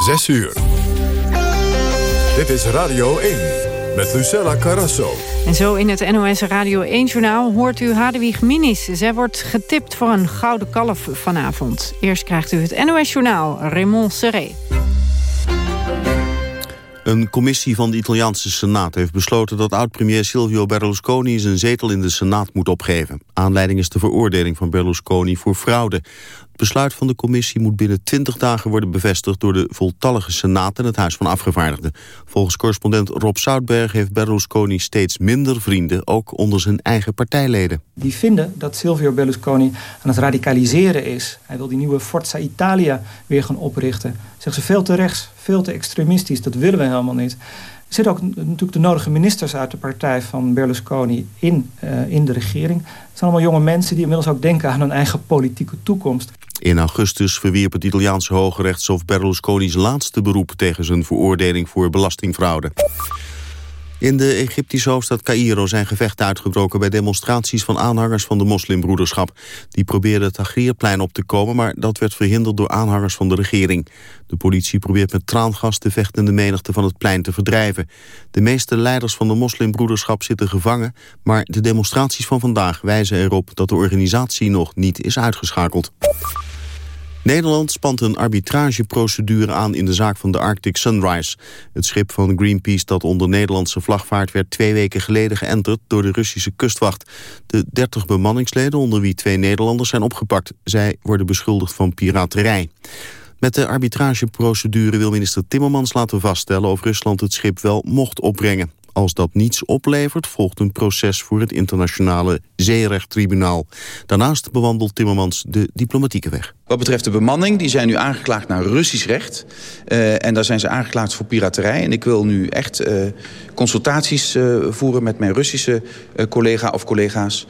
6 uur. Dit is Radio 1 met Lucella Carrasso. En zo in het NOS Radio 1-journaal hoort u Hadewig Minis. Zij wordt getipt voor een gouden kalf vanavond. Eerst krijgt u het NOS-journaal Raymond Serré. Een commissie van de Italiaanse Senaat heeft besloten dat oud-premier Silvio Berlusconi zijn zetel in de Senaat moet opgeven. Aanleiding is de veroordeling van Berlusconi voor fraude besluit van de commissie moet binnen 20 dagen worden bevestigd door de voltallige Senaat en het Huis van Afgevaardigden. Volgens correspondent Rob Zoutberg heeft Berlusconi steeds minder vrienden, ook onder zijn eigen partijleden. Die vinden dat Silvio Berlusconi aan het radicaliseren is. Hij wil die nieuwe Forza Italia weer gaan oprichten. Zeggen ze veel te rechts, veel te extremistisch, dat willen we helemaal niet. Er zitten ook natuurlijk de nodige ministers uit de partij van Berlusconi in, uh, in de regering. Het zijn allemaal jonge mensen die inmiddels ook denken aan hun eigen politieke toekomst. In augustus verwierp het Italiaanse Hoge Rechtshof Berlusconi's laatste beroep tegen zijn veroordeling voor belastingfraude. In de Egyptische hoofdstad Cairo zijn gevechten uitgebroken... bij demonstraties van aanhangers van de moslimbroederschap. Die probeerden het Tahrirplein op te komen... maar dat werd verhinderd door aanhangers van de regering. De politie probeert met traangas de vechtende menigte van het plein te verdrijven. De meeste leiders van de moslimbroederschap zitten gevangen... maar de demonstraties van vandaag wijzen erop dat de organisatie nog niet is uitgeschakeld. Nederland spant een arbitrageprocedure aan in de zaak van de Arctic Sunrise. Het schip van Greenpeace dat onder Nederlandse vlagvaart werd twee weken geleden geënterd door de Russische kustwacht. De 30 bemanningsleden, onder wie twee Nederlanders, zijn opgepakt. Zij worden beschuldigd van piraterij. Met de arbitrageprocedure wil minister Timmermans laten vaststellen of Rusland het schip wel mocht opbrengen. Als dat niets oplevert, volgt een proces voor het internationale zeerechttribunaal. Daarnaast bewandelt Timmermans de diplomatieke weg. Wat betreft de bemanning, die zijn nu aangeklaagd naar Russisch recht. Uh, en daar zijn ze aangeklaagd voor piraterij. En ik wil nu echt uh, consultaties uh, voeren met mijn Russische collega of collega's...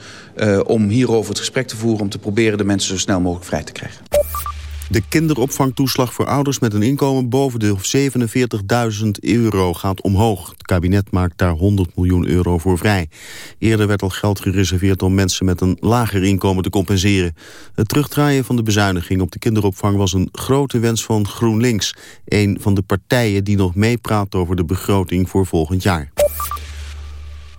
om hierover het gesprek te voeren om te proberen de mensen zo snel mogelijk vrij te krijgen. De kinderopvangtoeslag voor ouders met een inkomen boven de 47.000 euro gaat omhoog. Het kabinet maakt daar 100 miljoen euro voor vrij. Eerder werd al geld gereserveerd om mensen met een lager inkomen te compenseren. Het terugdraaien van de bezuiniging op de kinderopvang was een grote wens van GroenLinks. Een van de partijen die nog meepraat over de begroting voor volgend jaar.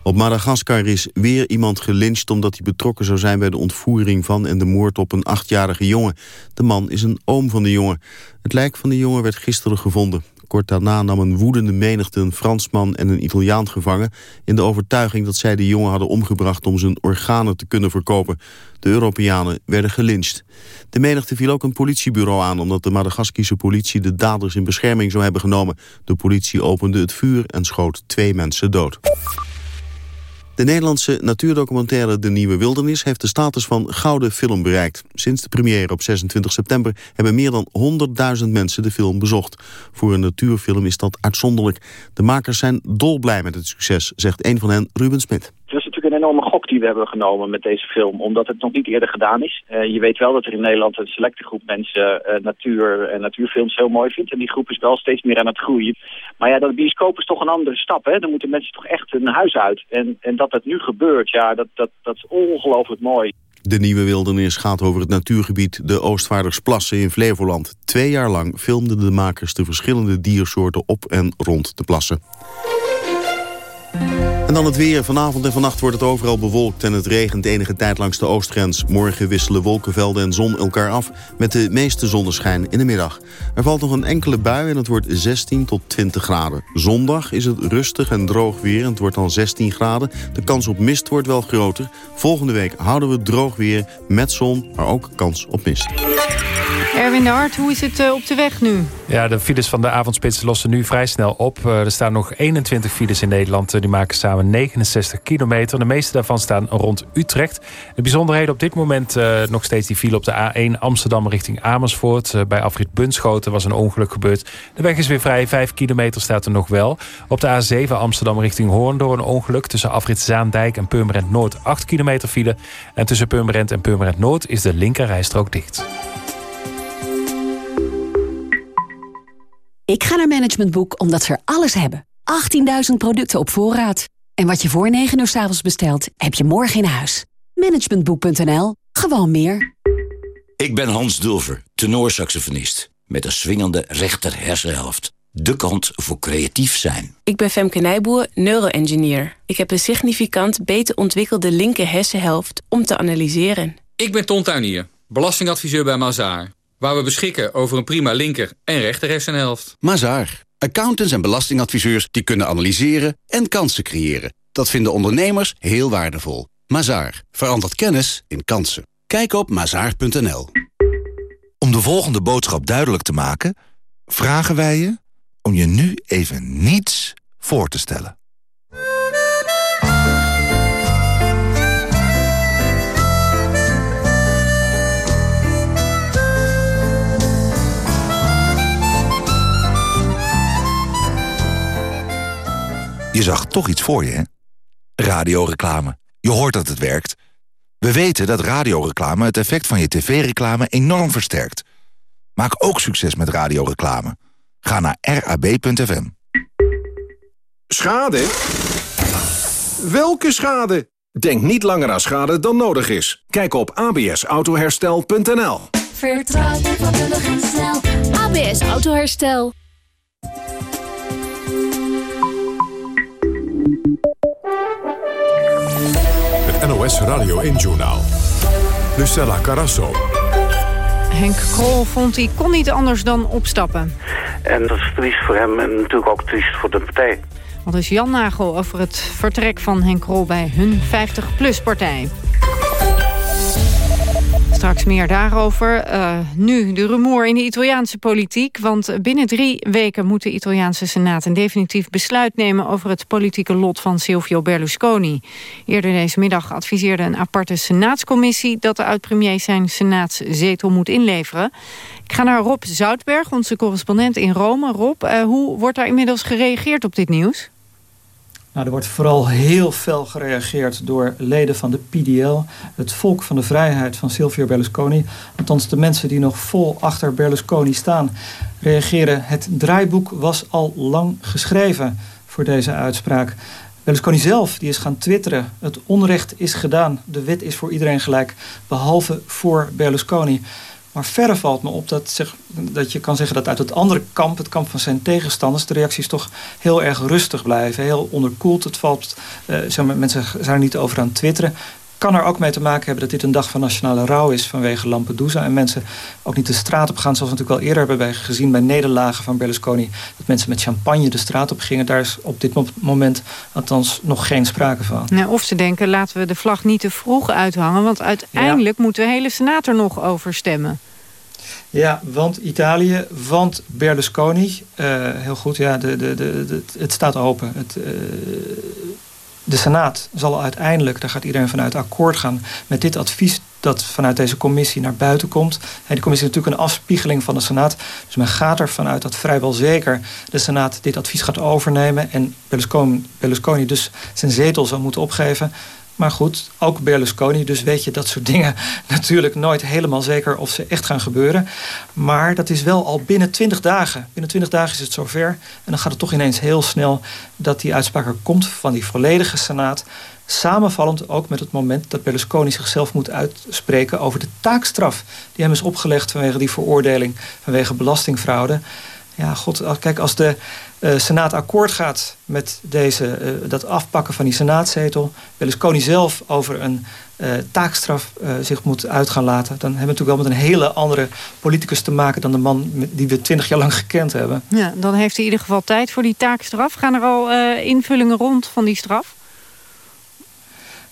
Op Madagaskar is weer iemand gelyncht omdat hij betrokken zou zijn bij de ontvoering van en de moord op een achtjarige jongen. De man is een oom van de jongen. Het lijk van de jongen werd gisteren gevonden. Kort daarna nam een woedende menigte een Fransman en een Italiaan gevangen... in de overtuiging dat zij de jongen hadden omgebracht om zijn organen te kunnen verkopen. De Europeanen werden gelyncht. De menigte viel ook een politiebureau aan... omdat de Madagaskische politie de daders in bescherming zou hebben genomen. De politie opende het vuur en schoot twee mensen dood. De Nederlandse natuurdocumentaire De Nieuwe Wildernis heeft de status van gouden film bereikt. Sinds de première op 26 september hebben meer dan 100.000 mensen de film bezocht. Voor een natuurfilm is dat uitzonderlijk. De makers zijn dolblij met het succes, zegt een van hen, Ruben Smit een enorme gok die we hebben genomen met deze film. Omdat het nog niet eerder gedaan is. Uh, je weet wel dat er in Nederland een selecte groep mensen uh, natuur en natuurfilms heel mooi vindt. En die groep is wel steeds meer aan het groeien. Maar ja, dat bioscoop is toch een andere stap. Hè? Dan moeten mensen toch echt een huis uit. En, en dat dat nu gebeurt, ja, dat, dat, dat is ongelooflijk mooi. De Nieuwe Wildernis gaat over het natuurgebied de Oostvaardersplassen in Flevoland. Twee jaar lang filmden de makers de verschillende diersoorten op en rond de plassen. En dan het weer. Vanavond en vannacht wordt het overal bewolkt en het regent enige tijd langs de oostgrens. Morgen wisselen wolkenvelden en zon elkaar af met de meeste zonneschijn in de middag. Er valt nog een enkele bui en het wordt 16 tot 20 graden. Zondag is het rustig en droog weer en het wordt dan 16 graden. De kans op mist wordt wel groter. Volgende week houden we droog weer met zon, maar ook kans op mist. Erwin de Hart, hoe is het uh, op de weg nu? Ja, de files van de avondspits lossen nu vrij snel op. Uh, er staan nog 21 files in Nederland. Uh, die maken samen 69 kilometer. De meeste daarvan staan rond Utrecht. De bijzonderheden op dit moment nog steeds die file op de A1 Amsterdam richting Amersfoort. bij Afrit Bunschoten was een ongeluk gebeurd. De weg is weer vrij. 5 kilometer staat er nog wel. Op de A7 Amsterdam richting Hoorn door een ongeluk. Tussen Afrit Zaandijk en Purmerend Noord 8 kilometer file. En tussen Purmerend en Purmerend Noord is de linkerrijstrook dicht. Ik ga naar Management Boek omdat ze er alles hebben. 18.000 producten op voorraad. En wat je voor 9 uur s avonds bestelt, heb je morgen in huis. Managementboek.nl. Gewoon meer. Ik ben Hans Dulver, tenorsaxofonist. met een swingende rechter hersenhelft. De kant voor creatief zijn. Ik ben Femke Nijboer, neuroengineer. Ik heb een significant beter ontwikkelde linker hersenhelft om te analyseren. Ik ben Ton Tuinier, belastingadviseur bij Mazaar. Waar we beschikken over een prima linker en rechter hersenhelft. Mazaar. Accountants en belastingadviseurs die kunnen analyseren en kansen creëren. Dat vinden ondernemers heel waardevol. Mazaar. Verandert kennis in kansen. Kijk op mazaar.nl. Om de volgende boodschap duidelijk te maken... vragen wij je om je nu even niets voor te stellen. Je zag toch iets voor je, hè? Radioreclame. Je hoort dat het werkt. We weten dat radioreclame het effect van je tv-reclame enorm versterkt. Maak ook succes met radioreclame. Ga naar rab.fm. Schade? Welke schade? Denk niet langer aan schade dan nodig is. Kijk op absautoherstel.nl Vertrouw je vakkundig en snel. ABS Autoherstel. Het NOS Radio 1-journaal. Lucella Carasso. Henk Krol vond hij kon niet anders dan opstappen. En dat is triest voor hem en natuurlijk ook triest voor de partij. Wat is Jan Nagel over het vertrek van Henk Krol bij hun 50PLUS-partij? Straks meer daarover. Uh, nu de rumoer in de Italiaanse politiek. Want binnen drie weken moet de Italiaanse Senaat een definitief besluit nemen... over het politieke lot van Silvio Berlusconi. Eerder deze middag adviseerde een aparte senaatscommissie... dat de oud-premier zijn senaatszetel moet inleveren. Ik ga naar Rob Zoutberg, onze correspondent in Rome. Rob, uh, hoe wordt daar inmiddels gereageerd op dit nieuws? Nou, er wordt vooral heel fel gereageerd door leden van de PDL, het volk van de vrijheid van Silvio Berlusconi. Althans, de mensen die nog vol achter Berlusconi staan, reageren. Het draaiboek was al lang geschreven voor deze uitspraak. Berlusconi zelf die is gaan twitteren. Het onrecht is gedaan. De wet is voor iedereen gelijk, behalve voor Berlusconi. Maar verder valt me op dat, zeg, dat je kan zeggen dat uit het andere kamp, het kamp van zijn tegenstanders, de reacties toch heel erg rustig blijven. Heel onderkoeld. Het valt, uh, zeg mensen zijn er niet over aan twitteren. Kan er ook mee te maken hebben dat dit een dag van nationale rouw is vanwege Lampedusa. En mensen ook niet de straat op gaan, zoals we natuurlijk al eerder hebben gezien bij nederlagen van Berlusconi. Dat mensen met champagne de straat op gingen. Daar is op dit moment althans nog geen sprake van. Nou, of ze denken, laten we de vlag niet te vroeg uithangen. Want uiteindelijk ja. moet de hele Senaat er nog over stemmen. Ja, want Italië, want Berlusconi. Uh, heel goed, ja, de, de, de, het staat open. Het, uh, de Senaat zal uiteindelijk, daar gaat iedereen vanuit akkoord gaan... met dit advies dat vanuit deze commissie naar buiten komt. En die commissie is natuurlijk een afspiegeling van de Senaat. Dus men gaat ervan uit dat vrijwel zeker de Senaat dit advies gaat overnemen... en Berlusconi, dus zijn zetel zal moeten opgeven... Maar goed, ook Berlusconi. Dus weet je dat soort dingen natuurlijk nooit helemaal zeker of ze echt gaan gebeuren. Maar dat is wel al binnen 20 dagen. Binnen 20 dagen is het zover. En dan gaat het toch ineens heel snel dat die uitspraak er komt van die volledige Senaat. Samenvallend ook met het moment dat Berlusconi zichzelf moet uitspreken over de taakstraf die hem is opgelegd vanwege die veroordeling vanwege belastingfraude. Ja, god, kijk, als de uh, Senaat akkoord gaat met deze, uh, dat afpakken van die Senaatzetel... Berlusconi zelf over een uh, taakstraf zich moet uit gaan laten... dan hebben we natuurlijk wel met een hele andere politicus te maken... dan de man die we twintig jaar lang gekend hebben. Ja, dan heeft hij in ieder geval tijd voor die taakstraf. Gaan er al invullingen rond van die straf?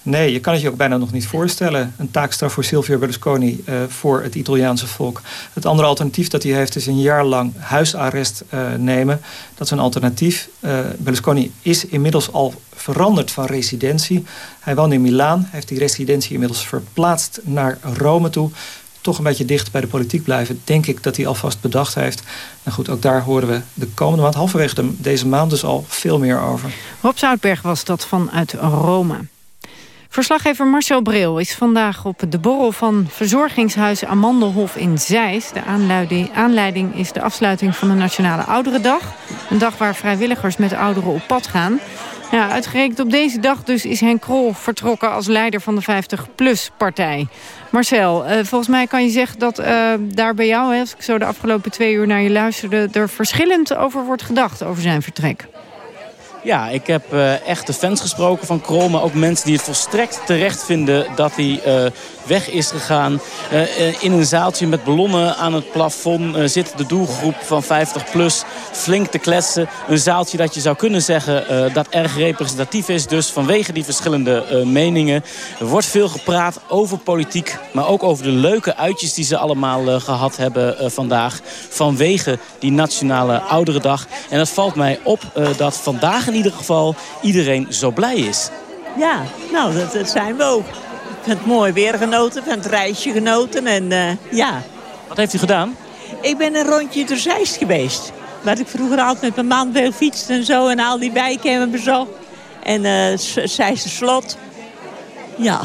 Nee, je kan het je ook bijna nog niet voorstellen. Een taakstraf voor Silvio Berlusconi uh, voor het Italiaanse volk. Het andere alternatief dat hij heeft is een jaar lang huisarrest uh, nemen. Dat is een alternatief. Uh, Berlusconi is inmiddels al veranderd van residentie. Hij woont in Milaan. Heeft die residentie inmiddels verplaatst naar Rome toe toch een beetje dicht bij de politiek blijven... denk ik dat hij alvast bedacht heeft. En goed, ook daar horen we de komende maand... halverwege de, deze maand dus al veel meer over. Rob Zoutberg was dat vanuit Rome. Verslaggever Marcel Bril is vandaag op de borrel van verzorgingshuis Amandelhof in Zeist. De aanleiding, aanleiding is de afsluiting van de Nationale Ouderendag. Een dag waar vrijwilligers met ouderen op pad gaan. Ja, uitgerekend op deze dag dus is Henk Krol vertrokken als leider van de 50PLUS-partij. Marcel, uh, volgens mij kan je zeggen dat uh, daar bij jou, hè, als ik zo de afgelopen twee uur naar je luisterde... er verschillend over wordt gedacht, over zijn vertrek. Ja, ik heb uh, echte fans gesproken van Krol, maar ook mensen die het volstrekt terecht vinden dat hij uh, weg is gegaan. Uh, in een zaaltje met ballonnen aan het plafond zit de doelgroep van 50 plus flink te kletsen. Een zaaltje dat je zou kunnen zeggen dat erg representatief is. Dus vanwege die verschillende meningen. Er wordt veel gepraat over politiek, maar ook over de leuke uitjes die ze allemaal gehad hebben vandaag. Vanwege die nationale ouderendag. En dat valt mij op dat vandaag in ieder geval iedereen zo blij is. Ja, nou, dat zijn we ook. Ik heb het mooi weer genoten, van het reisje genoten en uh, ja. Wat heeft u gedaan? Ik ben een rondje door Zeist geweest. Waar ik vroeger altijd met mijn man veel fietste en zo en al die wijken hebben bezocht. En uh, Zeist slot. Ja.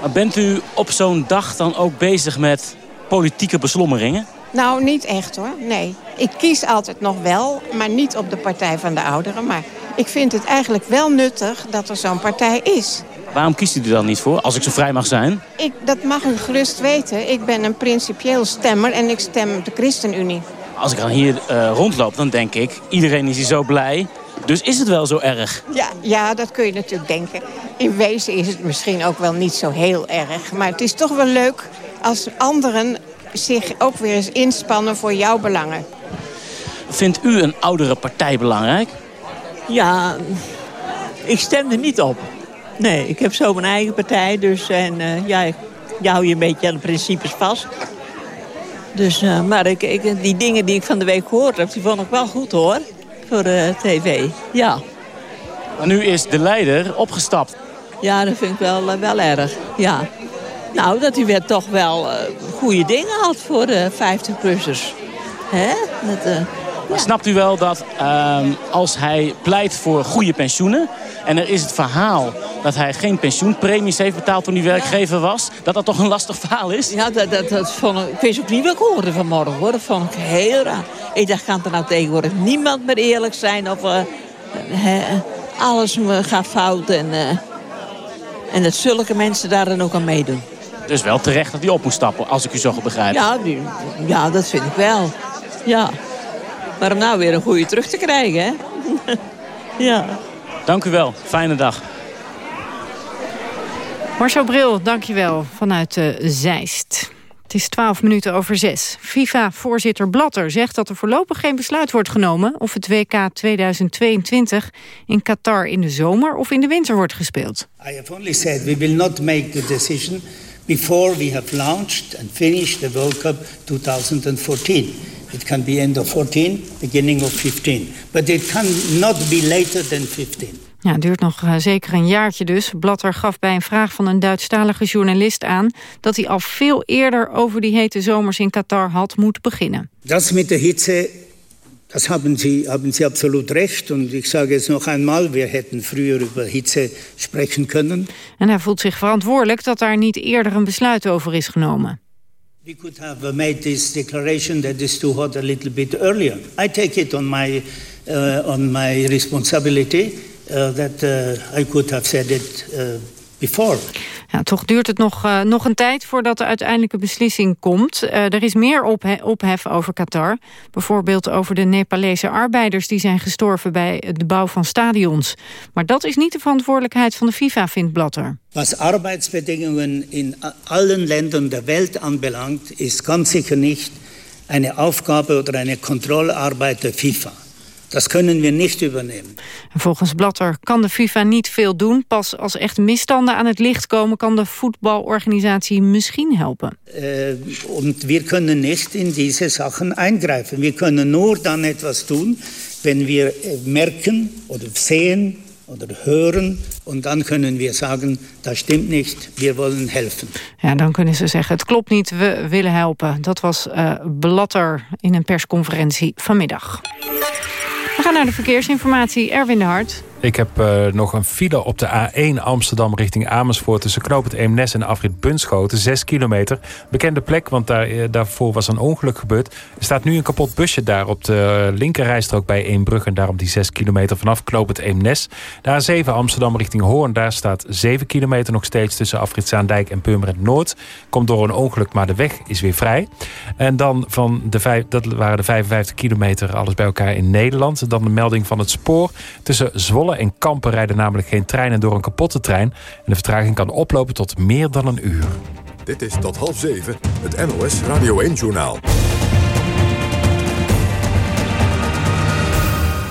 Maar bent u op zo'n dag dan ook bezig met politieke beslommeringen? Nou, niet echt hoor, nee. Ik kies altijd nog wel, maar niet op de Partij van de Ouderen. Maar ik vind het eigenlijk wel nuttig dat er zo'n partij is. Waarom kiest u er dan niet voor, als ik zo vrij mag zijn? Ik, dat mag u gerust weten. Ik ben een principieel stemmer en ik stem de ChristenUnie. Als ik dan hier uh, rondloop, dan denk ik... iedereen is hier zo blij, dus is het wel zo erg? Ja, ja, dat kun je natuurlijk denken. In wezen is het misschien ook wel niet zo heel erg. Maar het is toch wel leuk als anderen zich ook weer eens inspannen voor jouw belangen. Vindt u een oudere partij belangrijk? Ja, ik stem er niet op. Nee, ik heb zo mijn eigen partij. Dus en, uh, ja, je hou je een beetje aan de principes vast. Dus, uh, maar ik, ik, die dingen die ik van de week gehoord heb, die vond ik wel goed hoor. Voor de tv, ja. Maar nu is de leider opgestapt. Ja, dat vind ik wel, wel erg, ja. Nou, dat hij weer toch wel goede dingen had voor de 50-plussers. Hè? Dat, maar snapt u wel dat uh, als hij pleit voor goede pensioenen... en er is het verhaal dat hij geen pensioenpremies heeft betaald toen hij werkgever was... dat dat toch een lastig verhaal is? Ja, dat, dat, dat vond ik, ik wist ook niet wat ik hoorde vanmorgen. Hoor. Dat vond ik heel raar. Ik dacht, kan er nou tegenwoordig niemand meer eerlijk zijn... of uh, he, alles gaat fout en, uh, en dat zulke mensen daar dan ook aan meedoen. Dus wel terecht dat hij op moet stappen, als ik u zo goed begrijp. Ja, ja dat vind ik wel. Ja. Maar om nou weer een goede terug te krijgen, hè? ja. Dank u wel. Fijne dag. Marcel Bril, dankjewel vanuit uh, Zeist. Het is 12 minuten over 6. FIFA-voorzitter Blatter zegt dat er voorlopig geen besluit wordt genomen... of het WK 2022 in Qatar in de zomer of in de winter wordt gespeeld. I have only said we will not make the decision before we have launched and finished the World Cup 2014. It can be end of 14, beginning of 15. But it can not be later than 15. Ja, het duurt nog uh, zeker een jaartje dus. Blatter gaf bij een vraag van een Duitsstalige journalist aan... dat hij al veel eerder over die hete zomers in Qatar had moeten beginnen. Dat met de hitze, das haben Sie, haben Sie absolut recht. Und ich sage es noch einmal, wir hätten früher über Hitze sprechen können. En hij voelt zich verantwoordelijk dat daar niet eerder een besluit over is genomen. We could have made this declaration that is too hot a little bit earlier. I take it on my, uh, on my responsibility uh, that uh, I could have said it uh, before. Ja, toch duurt het nog, uh, nog een tijd voordat de uiteindelijke beslissing komt. Uh, er is meer ophe ophef over Qatar. Bijvoorbeeld over de Nepalese arbeiders die zijn gestorven bij de bouw van stadions. Maar dat is niet de verantwoordelijkheid van de FIFA, vindt Blatter. Was Arbeitsbedingungen in allen Ländern der Welt anbelangt, ist ganz sicher nicht eine Aufgabe oder eine Kontrollarbeit der FIFA. Dat kunnen we niet übernemen. Volgens Blatter kan de FIFA niet veel doen. Pas als echt misstanden aan het licht komen... kan de voetbalorganisatie misschien helpen. Uh, und wir können nicht in diese Sachen eingreifen. Wir können nur dann etwas tun, wenn wir merken oder sehen oder hören. Und dann können wir sagen, das stimmt nicht, wir wollen helfen. Ja, dan kunnen ze zeggen, het klopt niet, we willen helpen. Dat was uh, Blatter in een persconferentie vanmiddag. Naar de verkeersinformatie. Erwin de Hart. Ik heb uh, nog een file op de A1 Amsterdam richting Amersfoort... tussen Knoop het Eemnes en afrit Bunschoten, 6 kilometer. Bekende plek, want daar, uh, daarvoor was een ongeluk gebeurd. Er staat nu een kapot busje daar op de linkerrijstrook bij Eembrug... en daarom die 6 kilometer vanaf Knoop het Eemnes. De A7 Amsterdam richting Hoorn, daar staat 7 kilometer nog steeds... tussen afrit Zaandijk en Purmerend Noord. Komt door een ongeluk, maar de weg is weer vrij. En dan van de vijf, dat waren de 55 kilometer alles bij elkaar in Nederland. Dan de melding van het spoor tussen Zwolle en Kampen rijden namelijk geen treinen door een kapotte trein. En de vertraging kan oplopen tot meer dan een uur. Dit is tot half zeven, het NOS Radio 1-journaal.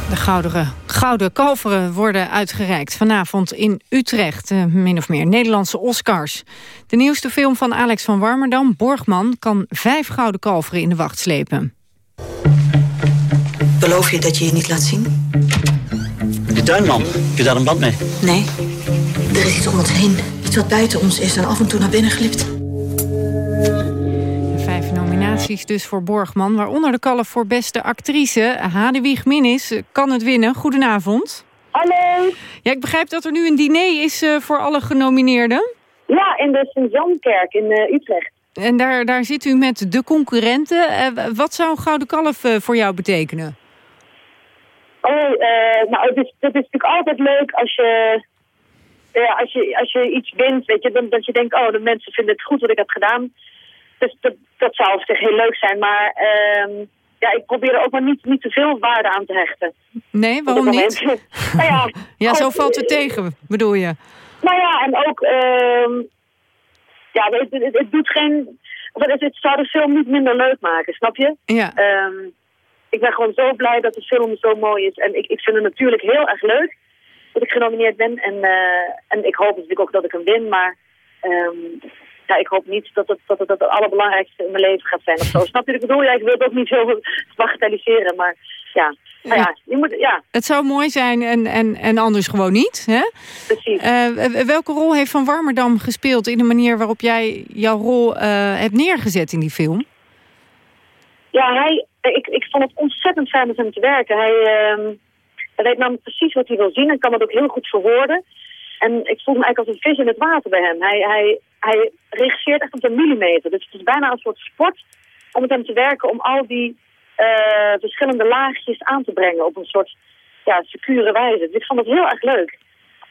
De gouden, gouden kalveren worden uitgereikt vanavond in Utrecht. Eh, min of meer Nederlandse Oscars. De nieuwste film van Alex van Warmerdam, Borgman... kan vijf gouden kalveren in de wacht slepen. Beloof je dat je je niet laat zien? De tuinman, heb je daar een band mee? Nee, er is iets om ons heen. Iets wat buiten ons is en af en toe naar binnen glipt. Vijf nominaties dus voor Borgman, waaronder de kalf voor beste actrice. Hadewig Minnis kan het winnen. Goedenavond. Hallo. Ja, ik begrijp dat er nu een diner is uh, voor alle genomineerden. Ja, in de Sint-Jankerk in uh, Utrecht. En daar, daar zit u met de concurrenten. Uh, wat zou een Gouden Kalf voor jou betekenen? Oh, uh, nou, het is, het is natuurlijk altijd leuk als je, ja, als je, als je iets wint, weet je, dan, dat je denkt, oh, de mensen vinden het goed wat ik heb gedaan. Dus dat, dat zou op zich heel leuk zijn, maar uh, ja, ik probeer er ook maar niet, niet te veel waarde aan te hechten. Nee, waarom niet? nou ja, ja, zo valt het tegen, bedoel je? Nou ja, en ook, uh, ja, het, het, het, doet geen, het, het zou de film niet minder leuk maken, snap je? Ja. Um, ik ben gewoon zo blij dat de film zo mooi is. En ik, ik vind het natuurlijk heel erg leuk dat ik genomineerd ben. En, uh, en ik hoop natuurlijk ook dat ik hem win. Maar um, ja, ik hoop niet dat het, dat, het, dat het allerbelangrijkste in mijn leven gaat zijn of zo. Snap je wat ik bedoel? Ja, ik wil het ook niet zo bagatelliseren. Maar ja, nou ja, je moet, ja. Het zou mooi zijn en, en, en anders gewoon niet. Hè? Precies. Uh, welke rol heeft Van Warmerdam gespeeld in de manier waarop jij jouw rol uh, hebt neergezet in die film? Ja, hij, ik, ik vond het ontzettend fijn met hem te werken. Hij, uh, hij weet namelijk precies wat hij wil zien en kan het ook heel goed verwoorden. En ik voel me eigenlijk als een vis in het water bij hem. Hij, hij, hij regisseert echt op een millimeter. Dus het is bijna een soort sport om met hem te werken... om al die uh, verschillende laagjes aan te brengen op een soort ja, secure wijze. Dus ik vond het heel erg leuk.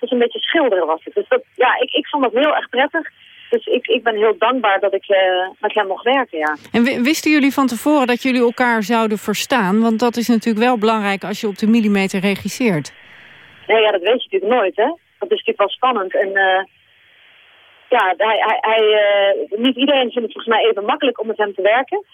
Dus een beetje schilderen was het. Dus dat, ja, ik, ik vond dat heel erg prettig. Dus ik, ik ben heel dankbaar dat ik uh, met hem mocht werken, ja. En wisten jullie van tevoren dat jullie elkaar zouden verstaan? Want dat is natuurlijk wel belangrijk als je op de millimeter regisseert. Nee, ja, dat weet je natuurlijk nooit, hè. Dat is natuurlijk wel spannend. En uh, ja, hij, hij, hij uh, niet iedereen vindt het volgens mij even makkelijk om met hem te werken.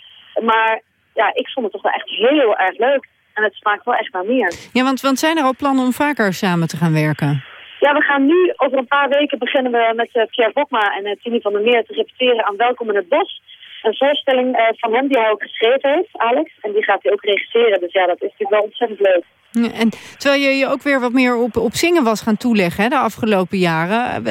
Maar ja, ik vond het toch wel echt heel erg leuk. En het smaakt wel echt naar meer. Ja, want, want zijn er al plannen om vaker samen te gaan werken? Ja, we gaan nu, over een paar weken beginnen we met uh, Pierre Bokma en uh, Tini van der Meer te repeteren aan Welkom in het Bos. Een voorstelling uh, van hem die hij ook geschreven heeft, Alex. En die gaat hij ook regisseren, dus ja, dat is natuurlijk wel ontzettend leuk. En terwijl je je ook weer wat meer op, op zingen was gaan toeleggen hè, de afgelopen jaren.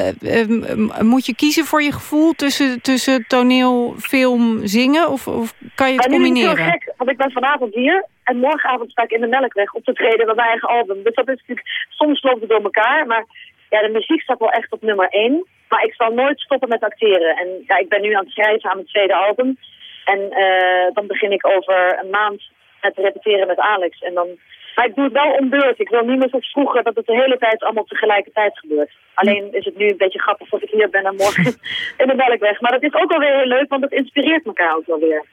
moet je kiezen voor je gevoel tussen, tussen toneel, film, zingen? Of, of kan je het combineren? Het is heel gek, want ik ben vanavond hier. En morgenavond sta ik in de Melkweg op te treden met mijn eigen album. Dus dat is natuurlijk, soms loopt het door elkaar. Maar ja, de muziek staat wel echt op nummer één. Maar ik zal nooit stoppen met acteren. En ja, ik ben nu aan het schrijven aan mijn tweede album. En uh, dan begin ik over een maand met repeteren met Alex. En dan maar ik doe het wel om beurt. Ik wil niet meer zoals vroeger dat het de hele tijd allemaal tegelijkertijd gebeurt. Alleen is het nu een beetje grappig dat ik hier ben en morgen in de Melkweg. Maar dat is ook alweer heel leuk, want het inspireert elkaar ook wel weer.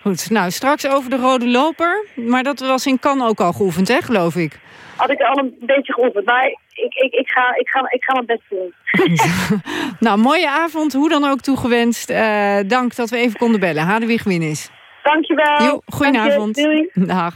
Goed, nou straks over de rode loper. Maar dat was in Cannes ook al geoefend, hè, geloof ik? Had ik al een beetje geoefend, maar ik, ik, ik, ga, ik, ga, ik ga mijn best doen. nou, mooie avond, hoe dan ook toegewenst. Uh, dank dat we even konden bellen. Hadewig Winnis. Dankjewel. Jo, goedenavond. Dank je. Dag.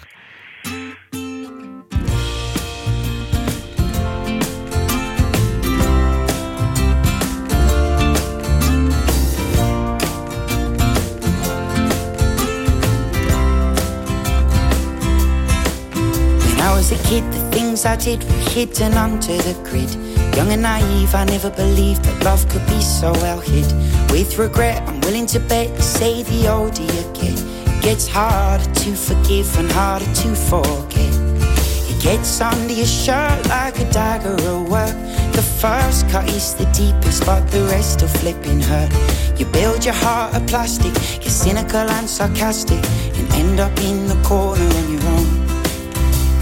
Was a kid, the things I did were hidden under the grid. Young and naive, I never believed that love could be so well hid. With regret, I'm willing to bet, say the older you get, it gets harder to forgive and harder to forget. It gets under your shirt like a dagger at work. The first cut is the deepest, but the rest are flipping hurt. You build your heart of plastic, you're cynical and sarcastic, and end up in the corner your own.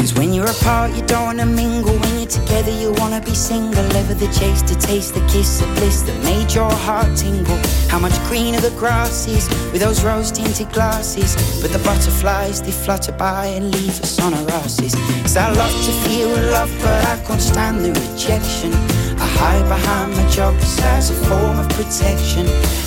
Cause when you're apart, you don't wanna mingle. When you're together, you wanna be single. Ever the chase to taste the kiss of bliss that made your heart tingle. How much greener the grass is with those rose tinted glasses. But the butterflies, they flutter by and leave us on our asses. Cause I love to feel love, but I can't stand the rejection. I hide behind my jokes as a form of protection.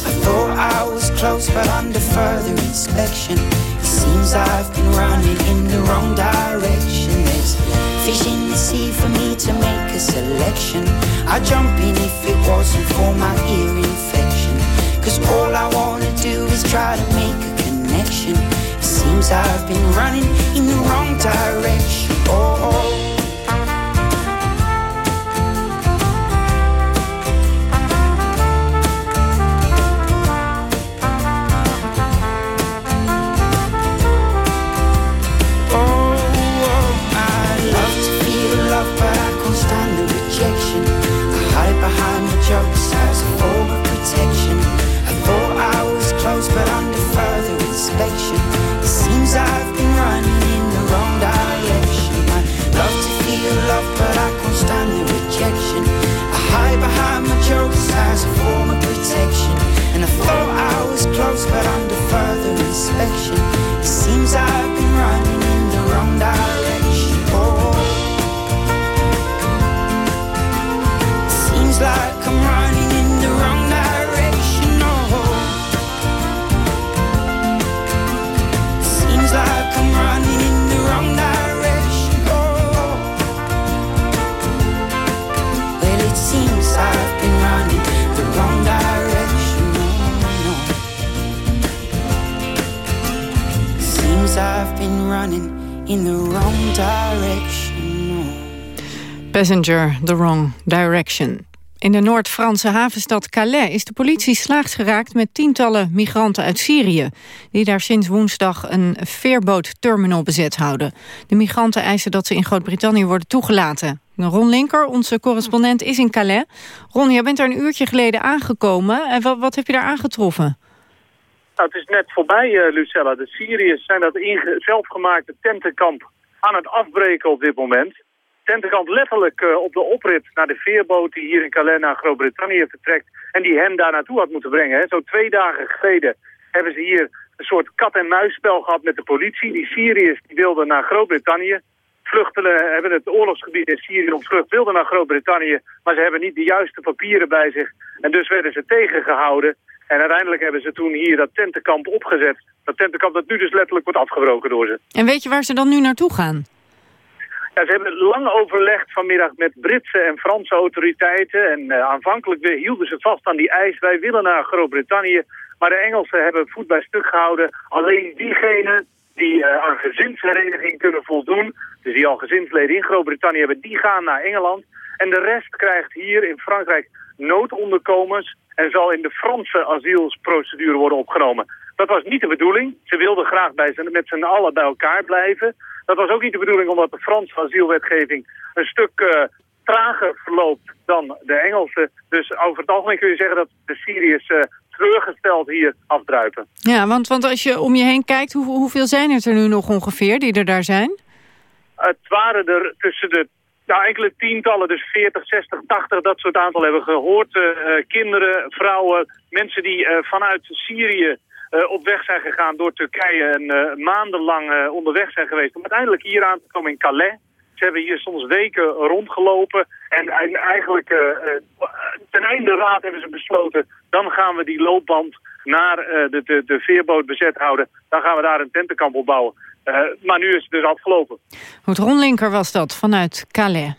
I thought I was close, but under further inspection, it seems I've been running in the wrong direction. There's fish in the sea for me to make a selection. I'd jump in if it wasn't for my ear infection. Cause all I wanna do is try to make a connection. It seems I've been running in the wrong direction. Oh, oh, oh. But I can't stand the rejection. I hide behind my jokes as a form of protection. And I thought I was close, but under further inspection, it seems I've in the wrong direction. Passenger, the wrong direction. In de Noord-Franse havenstad Calais is de politie slaags geraakt met tientallen migranten uit Syrië, die daar sinds woensdag een veerbootterminal bezet houden. De migranten eisen dat ze in Groot-Brittannië worden toegelaten. Ron Linker, onze correspondent, is in Calais. Ron, jij bent daar een uurtje geleden aangekomen. En wat, wat heb je daar aangetroffen? Nou, het is net voorbij, eh, Lucella. De Syriërs zijn dat zelfgemaakte tentenkamp aan het afbreken op dit moment. Tentenkamp letterlijk eh, op de oprit naar de veerboot die hier in Calais naar Groot-Brittannië vertrekt. En die hen daar naartoe had moeten brengen. Hè. Zo twee dagen geleden hebben ze hier een soort kat-en-muisspel gehad met de politie. Die Syriërs die wilden naar Groot-Brittannië. Vluchtelen hebben het oorlogsgebied in Syrië ontvlucht, wilden naar Groot-Brittannië. Maar ze hebben niet de juiste papieren bij zich. En dus werden ze tegengehouden. En uiteindelijk hebben ze toen hier dat tentenkamp opgezet. Dat tentenkamp dat nu dus letterlijk wordt afgebroken door ze. En weet je waar ze dan nu naartoe gaan? Ja, ze hebben lang overlegd vanmiddag met Britse en Franse autoriteiten. En eh, aanvankelijk hielden ze vast aan die eis. Wij willen naar Groot-Brittannië. Maar de Engelsen hebben voet bij stuk gehouden. Alleen diegenen die eh, aan gezinshereniging kunnen voldoen... dus die al gezinsleden in Groot-Brittannië hebben, die gaan naar Engeland. En de rest krijgt hier in Frankrijk noodonderkomens... en zal in de Franse asielsprocedure worden opgenomen. Dat was niet de bedoeling. Ze wilden graag bij z'n- met z'n allen bij elkaar blijven. Dat was ook niet de bedoeling omdat de Franse asielwetgeving een stuk eh, trager verloopt dan de Engelse. Dus over het algemeen kun je zeggen dat de Syriërs eh teleurgesteld hier afdruipen. Ja, want, want als je om je heen kijkt, hoe, hoeveel zijn het er nu nog ongeveer die er daar zijn? Het waren er tussen de nou, enkele tientallen, dus 40, 60, 80, dat soort aantal hebben gehoord. Eh, eh, kinderen, vrouwen, mensen die eh, vanuit Syrië op weg zijn gegaan door Turkije en maandenlang onderweg zijn geweest. Om uiteindelijk hier aan te komen in Calais. Ze Ze hebben hier soms weken rondgelopen. En eigenlijk ten einde raad hebben ze besloten... dan gaan we die loopband naar de, de, de veerboot bezet houden. Dan gaan we daar een tentenkamp op bouwen. Maar nu is het dus afgelopen. Goed, Ron Linker was dat vanuit Calais.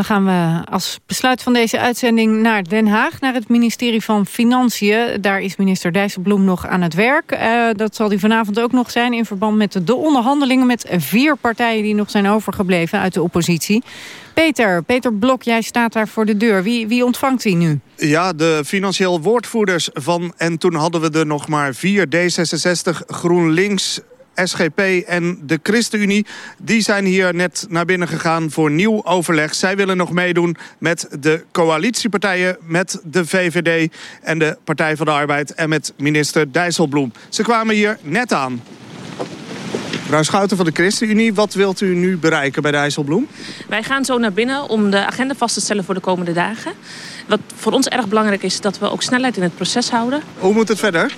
Dan gaan we als besluit van deze uitzending naar Den Haag... naar het ministerie van Financiën. Daar is minister Dijsselbloem nog aan het werk. Uh, dat zal hij vanavond ook nog zijn... in verband met de onderhandelingen met vier partijen... die nog zijn overgebleven uit de oppositie. Peter, Peter Blok, jij staat daar voor de deur. Wie, wie ontvangt hij nu? Ja, de financieel woordvoerders van... en toen hadden we er nog maar vier. D66, GroenLinks, SGP en de ChristenUnie... die zijn hier net naar binnen gegaan voor nieuw overleg. Zij willen nog meedoen met de coalitiepartijen... met de VVD en de Partij van de Arbeid en met minister Dijsselbloem. Ze kwamen hier net aan. Mevrouw Schouten van de ChristenUnie, wat wilt u nu bereiken bij Dijsselbloem? Wij gaan zo naar binnen om de agenda vast te stellen voor de komende dagen. Wat voor ons erg belangrijk is, dat we ook snelheid in het proces houden. Hoe moet het verder?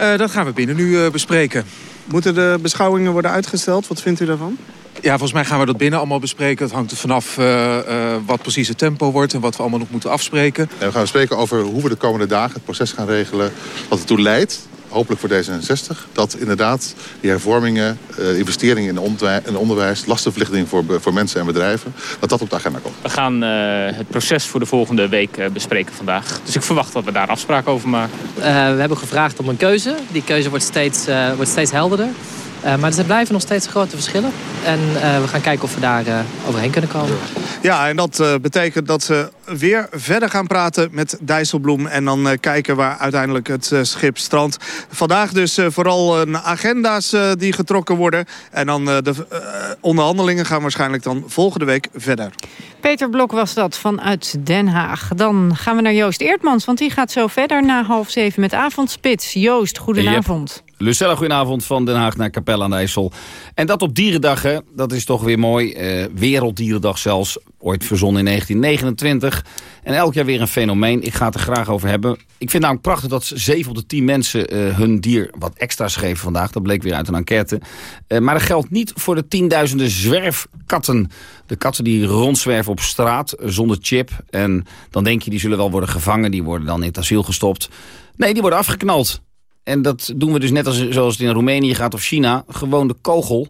Uh, dat gaan we binnen nu uh, bespreken. Moeten de beschouwingen worden uitgesteld? Wat vindt u daarvan? Ja, volgens mij gaan we dat binnen allemaal bespreken. Het hangt er vanaf uh, uh, wat precies het tempo wordt en wat we allemaal nog moeten afspreken. Ja, we gaan spreken over hoe we de komende dagen het proces gaan regelen. Wat ertoe leidt hopelijk voor D66, dat inderdaad die hervormingen, uh, investeringen in, onderwijs, in onderwijs, lastenverlichting voor, voor mensen en bedrijven, dat dat op de agenda komt. We gaan uh, het proces voor de volgende week uh, bespreken vandaag. Dus ik verwacht dat we daar afspraken over maken. we hebben gevraagd om een keuze. Die keuze wordt steeds, wordt steeds helderder. Uh, maar er blijven nog steeds grote verschillen. En uh, we gaan kijken of we daar uh, overheen kunnen komen. Ja, en dat betekent dat ze weer verder gaan praten met Dijsselbloem... en dan kijken waar uiteindelijk het schip strandt. Vandaag dus vooral agenda's die getrokken worden. En dan de onderhandelingen gaan waarschijnlijk dan volgende week verder. Peter Blok was dat vanuit Den Haag. Dan gaan we naar Joost Eertmans, want die gaat zo verder na half zeven met Avondspits. Joost, goedenavond. Yep. Lucella, goedenavond van Den Haag naar Capelle aan de IJssel. En dat op Dierendag, hè, dat is toch weer mooi. Uh, Werelddierendag zelfs, ooit verzonnen in 1929. En elk jaar weer een fenomeen. Ik ga het er graag over hebben. Ik vind namelijk prachtig dat 7 op de 10 mensen uh, hun dier wat extra's geven vandaag. Dat bleek weer uit een enquête. Uh, maar dat geldt niet voor de tienduizenden zwerfkatten. De katten die rondzwerven op straat zonder chip. En dan denk je, die zullen wel worden gevangen. Die worden dan in het asiel gestopt. Nee, die worden afgeknald. En dat doen we dus net als, zoals het in Roemenië gaat of China. Gewoon de kogel.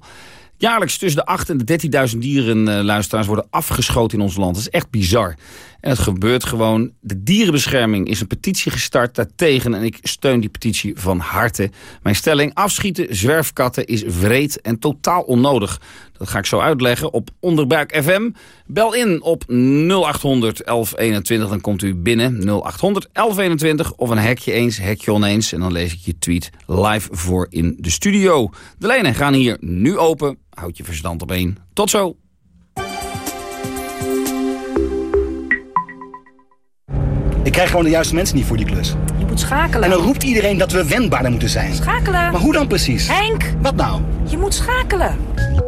Jaarlijks tussen de 8.000 en de 13.000 dierenluisteraars worden afgeschoten in ons land. Dat is echt bizar. En het gebeurt gewoon. De dierenbescherming is een petitie gestart daartegen. En ik steun die petitie van harte. Mijn stelling, afschieten zwerfkatten is wreed en totaal onnodig. Dat ga ik zo uitleggen op Onderbuik FM. Bel in op 0800 1121, dan komt u binnen. 0800 1121 of een hekje eens, hekje oneens. En dan lees ik je tweet live voor in de studio. De lijnen gaan hier nu open. Houd je verstand op één. Tot zo. Ik krijg gewoon de juiste mensen niet voor die klus. Je moet schakelen. En dan roept iedereen dat we wendbaarder moeten zijn. Schakelen. Maar hoe dan precies? Henk! Wat nou? Je moet schakelen.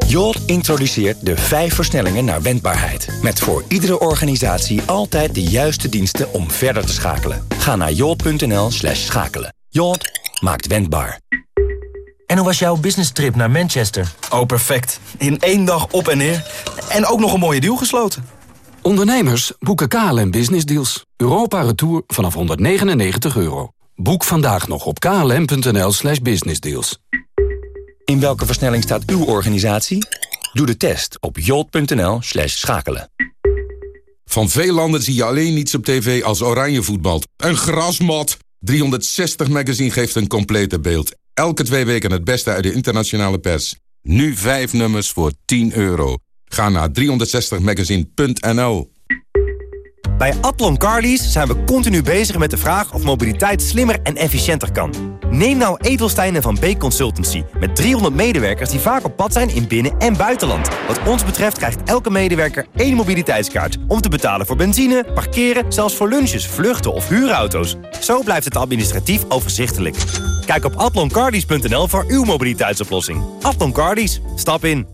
Jolt introduceert de vijf versnellingen naar wendbaarheid. Met voor iedere organisatie altijd de juiste diensten om verder te schakelen. Ga naar jolt.nl slash schakelen. Jolt maakt wendbaar. En hoe was jouw business trip naar Manchester? Oh, perfect. In één dag op en neer. En ook nog een mooie deal gesloten. Ondernemers boeken KLM Business Deals. Europa Retour vanaf 199 euro. Boek vandaag nog op klm.nl slash businessdeals. In welke versnelling staat uw organisatie? Doe de test op jolt.nl slash schakelen. Van veel landen zie je alleen niets op tv als oranje voetbalt. Een grasmat! 360 Magazine geeft een complete beeld. Elke twee weken het beste uit de internationale pers. Nu vijf nummers voor 10 euro. Ga naar 360magazine.nl Bij Atlon Carlies zijn we continu bezig met de vraag of mobiliteit slimmer en efficiënter kan. Neem nou Edelstein Van Beek Consultancy. Met 300 medewerkers die vaak op pad zijn in binnen- en buitenland. Wat ons betreft krijgt elke medewerker één mobiliteitskaart. Om te betalen voor benzine, parkeren, zelfs voor lunches, vluchten of huurauto's. Zo blijft het administratief overzichtelijk. Kijk op atloncardies.nl voor uw mobiliteitsoplossing. Atlon Cardies, stap in.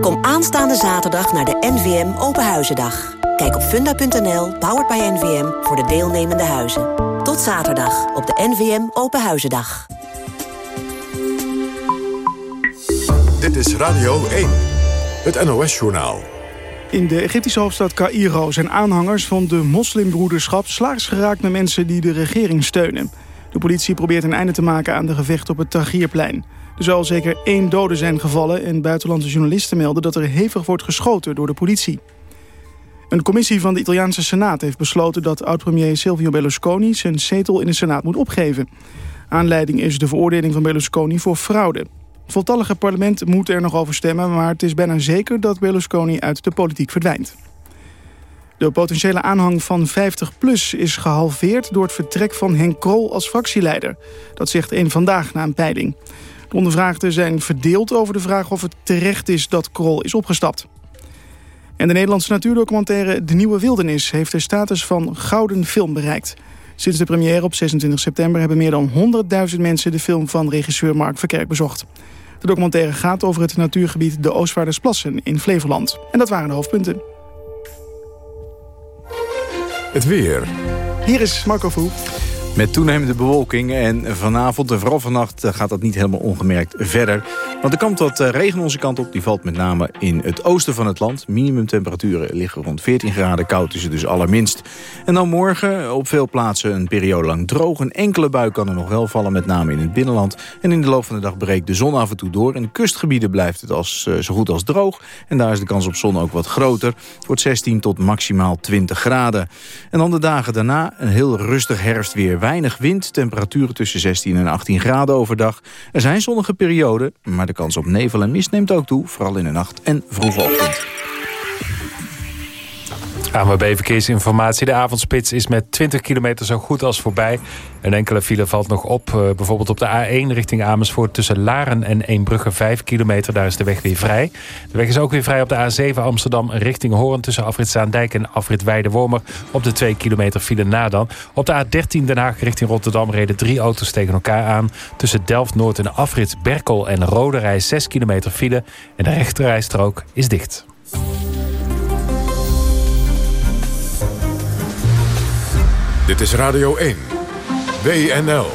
Kom aanstaande zaterdag naar de NVM Openhuizendag. Kijk op funda.nl, powered by NVM, voor de deelnemende huizen. Tot zaterdag op de NVM Openhuizendag. Dit is Radio 1, het NOS-journaal. In de Egyptische hoofdstad Cairo zijn aanhangers van de moslimbroederschap... slaags geraakt met mensen die de regering steunen. De politie probeert een einde te maken aan de gevecht op het Tahrirplein. Zal zeker één dode zijn gevallen... en buitenlandse journalisten melden dat er hevig wordt geschoten door de politie. Een commissie van de Italiaanse Senaat heeft besloten... dat oud-premier Silvio Berlusconi zijn zetel in de Senaat moet opgeven. Aanleiding is de veroordeling van Berlusconi voor fraude. Het voltallige parlement moet er nog over stemmen... maar het is bijna zeker dat Berlusconi uit de politiek verdwijnt. De potentiële aanhang van 50PLUS is gehalveerd... door het vertrek van Henk Krol als fractieleider. Dat zegt een Vandaag na een peiling. De ondervraagden zijn verdeeld over de vraag of het terecht is dat Krol is opgestapt. En de Nederlandse natuurdocumentaire De Nieuwe Wildernis... heeft de status van gouden film bereikt. Sinds de première op 26 september hebben meer dan 100.000 mensen... de film van regisseur Mark Verkerk bezocht. De documentaire gaat over het natuurgebied de Oostvaardersplassen in Flevoland. En dat waren de hoofdpunten. Het weer. Hier is Marco Vroeg. Met toenemende bewolking en vanavond en vooral vannacht eh, gaat dat niet helemaal ongemerkt verder. Want er komt wat eh, regen onze kant op. Die valt met name in het oosten van het land. Minimumtemperaturen liggen rond 14 graden. Koud is het dus allerminst. En dan morgen op veel plaatsen een periode lang droog. Een enkele bui kan er nog wel vallen, met name in het binnenland. En in de loop van de dag breekt de zon af en toe door. In de kustgebieden blijft het als, eh, zo goed als droog. En daar is de kans op zon ook wat groter. Het wordt 16 tot maximaal 20 graden. En dan de dagen daarna een heel rustig herfstweer weinig wind, temperaturen tussen 16 en 18 graden overdag. Er zijn zonnige perioden, maar de kans op nevel en mist neemt ook toe, vooral in de nacht en vroege ochtend. ANWB Verkeersinformatie. De avondspits is met 20 kilometer zo goed als voorbij. Een enkele file valt nog op. Uh, bijvoorbeeld op de A1 richting Amersfoort tussen Laren en Eembrugge 5 kilometer. Daar is de weg weer vrij. De weg is ook weer vrij op de A7 Amsterdam richting Hoorn... tussen Afrit Zaandijk en Afrit Weidewormer. Op de 2 kilometer file na dan. Op de A13 Den Haag richting Rotterdam reden drie auto's tegen elkaar aan. Tussen Delft-Noord en Afrit Berkel en Roderij 6 kilometer file. En de rechterrijstrook is dicht. Dit is Radio 1. WNL.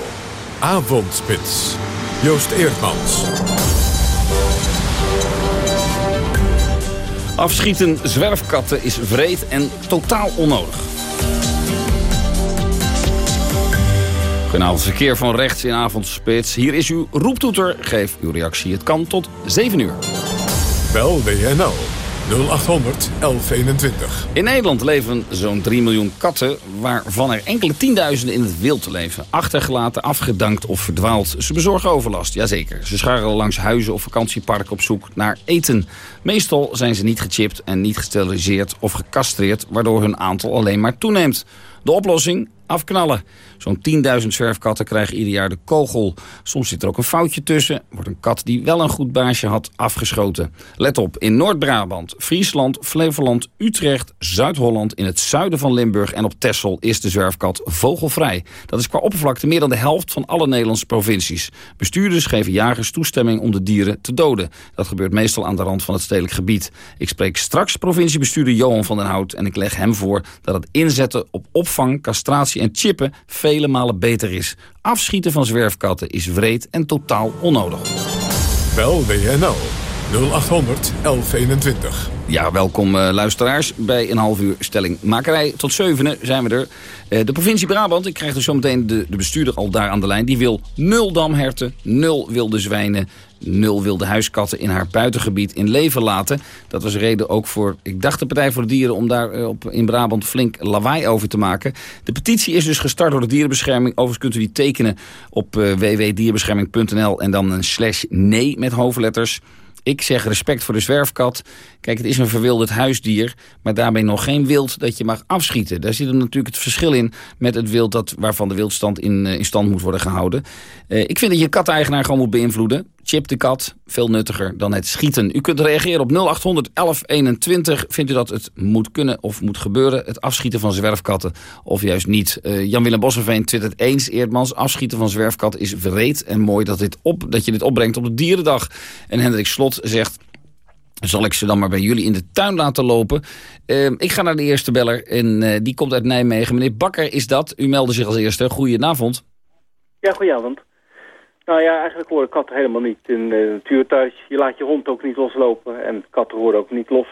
Avondspits. Joost Eerdmans. Afschieten zwerfkatten is vreed en totaal onnodig. Goedenavond, verkeer van rechts in avondspits. Hier is uw roeptoeter. Geef uw reactie. Het kan tot 7 uur. Bel WNL 0800 1121. In Nederland leven zo'n 3 miljoen katten... waarvan er enkele tienduizenden in het wild leven. Achtergelaten, afgedankt of verdwaald. Ze bezorgen overlast, jazeker. Ze scharrelen langs huizen of vakantieparken op zoek naar eten. Meestal zijn ze niet gechipt en niet gesteriliseerd of gecastreerd... waardoor hun aantal alleen maar toeneemt. De oplossing? Afknallen. Zo'n 10.000 zwerfkatten krijgen ieder jaar de kogel. Soms zit er ook een foutje tussen. Wordt een kat die wel een goed baasje had afgeschoten. Let op, in Noord-Brabant, Friesland, Flevoland, Utrecht, Zuid-Holland... in het zuiden van Limburg en op Texel is de zwerfkat vogelvrij. Dat is qua oppervlakte meer dan de helft van alle Nederlandse provincies. Bestuurders geven jagers toestemming om de dieren te doden. Dat gebeurt meestal aan de rand van het stedelijk gebied. Ik spreek straks provinciebestuurder Johan van den Hout... en ik leg hem voor dat het inzetten op opvang, castratie en chippen... vele malen beter is. Afschieten van zwerfkatten is wreed en totaal onnodig. Bel WNL 0800 1121. Ja, welkom uh, luisteraars bij een half uur stelling makerij. Tot zevenen zijn we er. Uh, de provincie Brabant, ik krijg dus zometeen de, de bestuurder al daar aan de lijn... die wil nul damherten, nul wilde zwijnen, nul wilde huiskatten in haar buitengebied in leven laten. Dat was reden ook voor, ik dacht de Partij voor de Dieren... om daar uh, op, in Brabant flink lawaai over te maken. De petitie is dus gestart door de dierenbescherming. Overigens kunt u die tekenen op uh, www.dierenbescherming.nl... en dan een slash nee met hoofdletters... Ik zeg respect voor de zwerfkat. Kijk, het is een verwilderd huisdier, maar daarmee nog geen wild dat je mag afschieten. Daar zit natuurlijk het verschil in met het wild dat, waarvan de wildstand in, in stand moet worden gehouden. Ik vind dat je een kateigenaar gewoon moet beïnvloeden. Chip de kat. Veel nuttiger dan het schieten. U kunt reageren op 0800 1121. Vindt u dat het moet kunnen of moet gebeuren? Het afschieten van zwerfkatten of juist niet? Uh, Jan-Willem Bossenveen twittert eens. Eerdmans, afschieten van zwerfkatten is wreed en mooi dat, dit op, dat je dit opbrengt op de Dierendag. En Hendrik Slot zegt... Zal ik ze dan maar bij jullie in de tuin laten lopen? Uh, ik ga naar de eerste beller en uh, die komt uit Nijmegen. Meneer Bakker is dat. U meldde zich als eerste. Goedenavond. Ja, goedenavond. Nou ja, eigenlijk horen katten helemaal niet in de natuur thuis. Je laat je hond ook niet loslopen en katten horen ook niet los.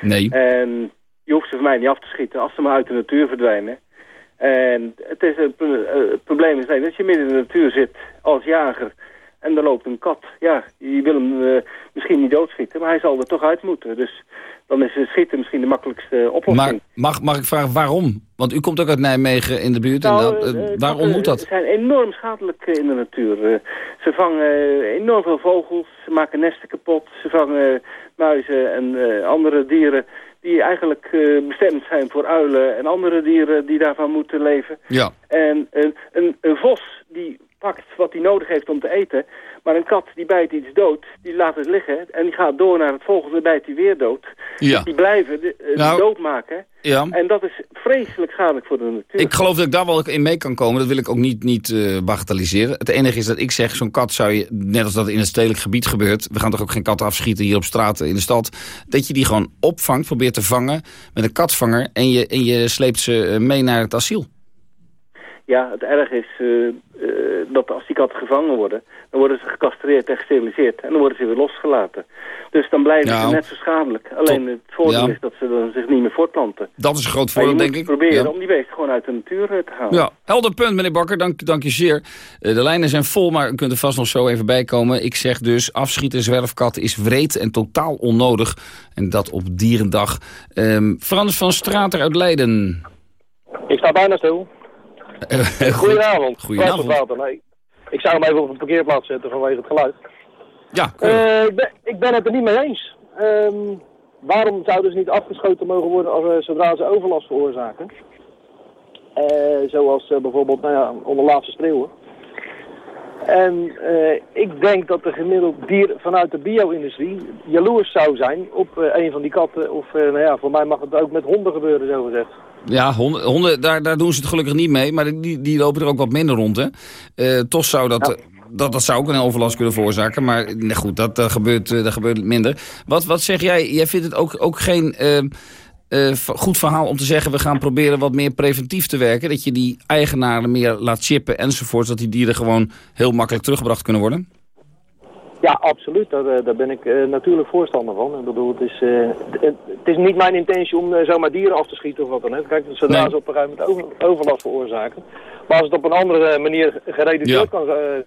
Nee. En je hoeft ze voor mij niet af te schieten als ze maar uit de natuur verdwijnen. En het, is een, het probleem is dat je midden in de natuur zit als jager en er loopt een kat. Ja, je wil hem uh, misschien niet doodschieten, maar hij zal er toch uit moeten. Dus dan is het schieten misschien de makkelijkste oplossing. Maar mag, mag ik vragen waarom? Want u komt ook uit Nijmegen in de buurt. Nou, en uh, waarom moet dat? Ze zijn enorm schadelijk in de natuur. ze vangen enorm veel vogels, ze maken nesten kapot. Ze vangen muizen en andere dieren die eigenlijk bestemd zijn voor uilen en andere dieren die daarvan moeten leven. Ja. En een, een, een vos pakt wat hij nodig heeft om te eten. Maar een kat die bijt iets dood, die laat het liggen en die gaat door naar het volgende, bijt hij weer dood. Ja. Die blijven de, uh, nou, doodmaken. Ja. En dat is vreselijk schadelijk voor de natuur. Ik geloof dat ik daar wel in mee kan komen. Dat wil ik ook niet, niet uh, bagatelliseren. Het enige is dat ik zeg, zo'n kat zou je, net als dat in het stedelijk gebied gebeurt... we gaan toch ook geen katten afschieten hier op straat in de stad... dat je die gewoon opvangt, probeert te vangen met een katvanger... en je, en je sleept ze mee naar het asiel. Ja, het erg is uh, uh, dat als die katten gevangen worden... dan worden ze gecastreerd en gesteriliseerd. En dan worden ze weer losgelaten. Dus dan blijven Ja. ze net zo schadelijk. Alleen het voordeel Ja. is dat ze dan zich niet meer voortplanten. Dat is een groot voordeel, denk ik. proberen Ja. om die beesten gewoon uit de natuur eh, te halen. Ja, helder punt, meneer Bakker. Dank, dank je zeer. Eh, de lijnen zijn vol, maar u kunt er vast nog zo even bij komen. Ik zeg dus, afschieten zwerfkatten is wreed en totaal onnodig. En dat op Dierendag. Ehm, Frans van Strater uit Leiden. Ik sta bijna stil. Goedenavond. Goedenavond. Nee. Ik zou hem even op een parkeerplaats zetten vanwege het geluid. Ja, Eh, ik, ben, ik ben het er niet mee eens. Ehm, waarom zouden ze niet afgeschoten mogen worden als, eh, zodra ze overlast veroorzaken? Eh, zoals bijvoorbeeld nou ja, onder laatste spreeuwen. En ik denk dat de gemiddeld dier vanuit de bio-industrie jaloers zou zijn op een van die katten. Of nou ja, voor mij mag het ook met honden gebeuren, zo gezegd. Ja, honden, honden daar, daar doen ze het gelukkig niet mee. Maar die, die lopen er ook wat minder rond, hè. Eh, toch zou dat... eh, Dat, dat zou ook een overlast kunnen veroorzaken. Maar nee, goed, dat, gebeurt, eh, dat gebeurt minder. Wat, wat zeg jij? Jij vindt het ook, ook geen goed verhaal om te zeggen... we gaan proberen wat meer preventief te werken. Dat je die eigenaren meer laat chippen enzovoort. Dat die dieren gewoon heel makkelijk teruggebracht kunnen worden? Ja, absoluut. Daar, eh, daar ben ik eh, natuurlijk voorstander van. Ik bedoel, het is, eh, het, het is niet mijn intentie om zomaar dieren af te schieten of wat dan ook. Kijk, zodra Nee. ze op een gegeven moment over- overlast veroorzaken. Maar als het op een andere manier gereduceerd Ja.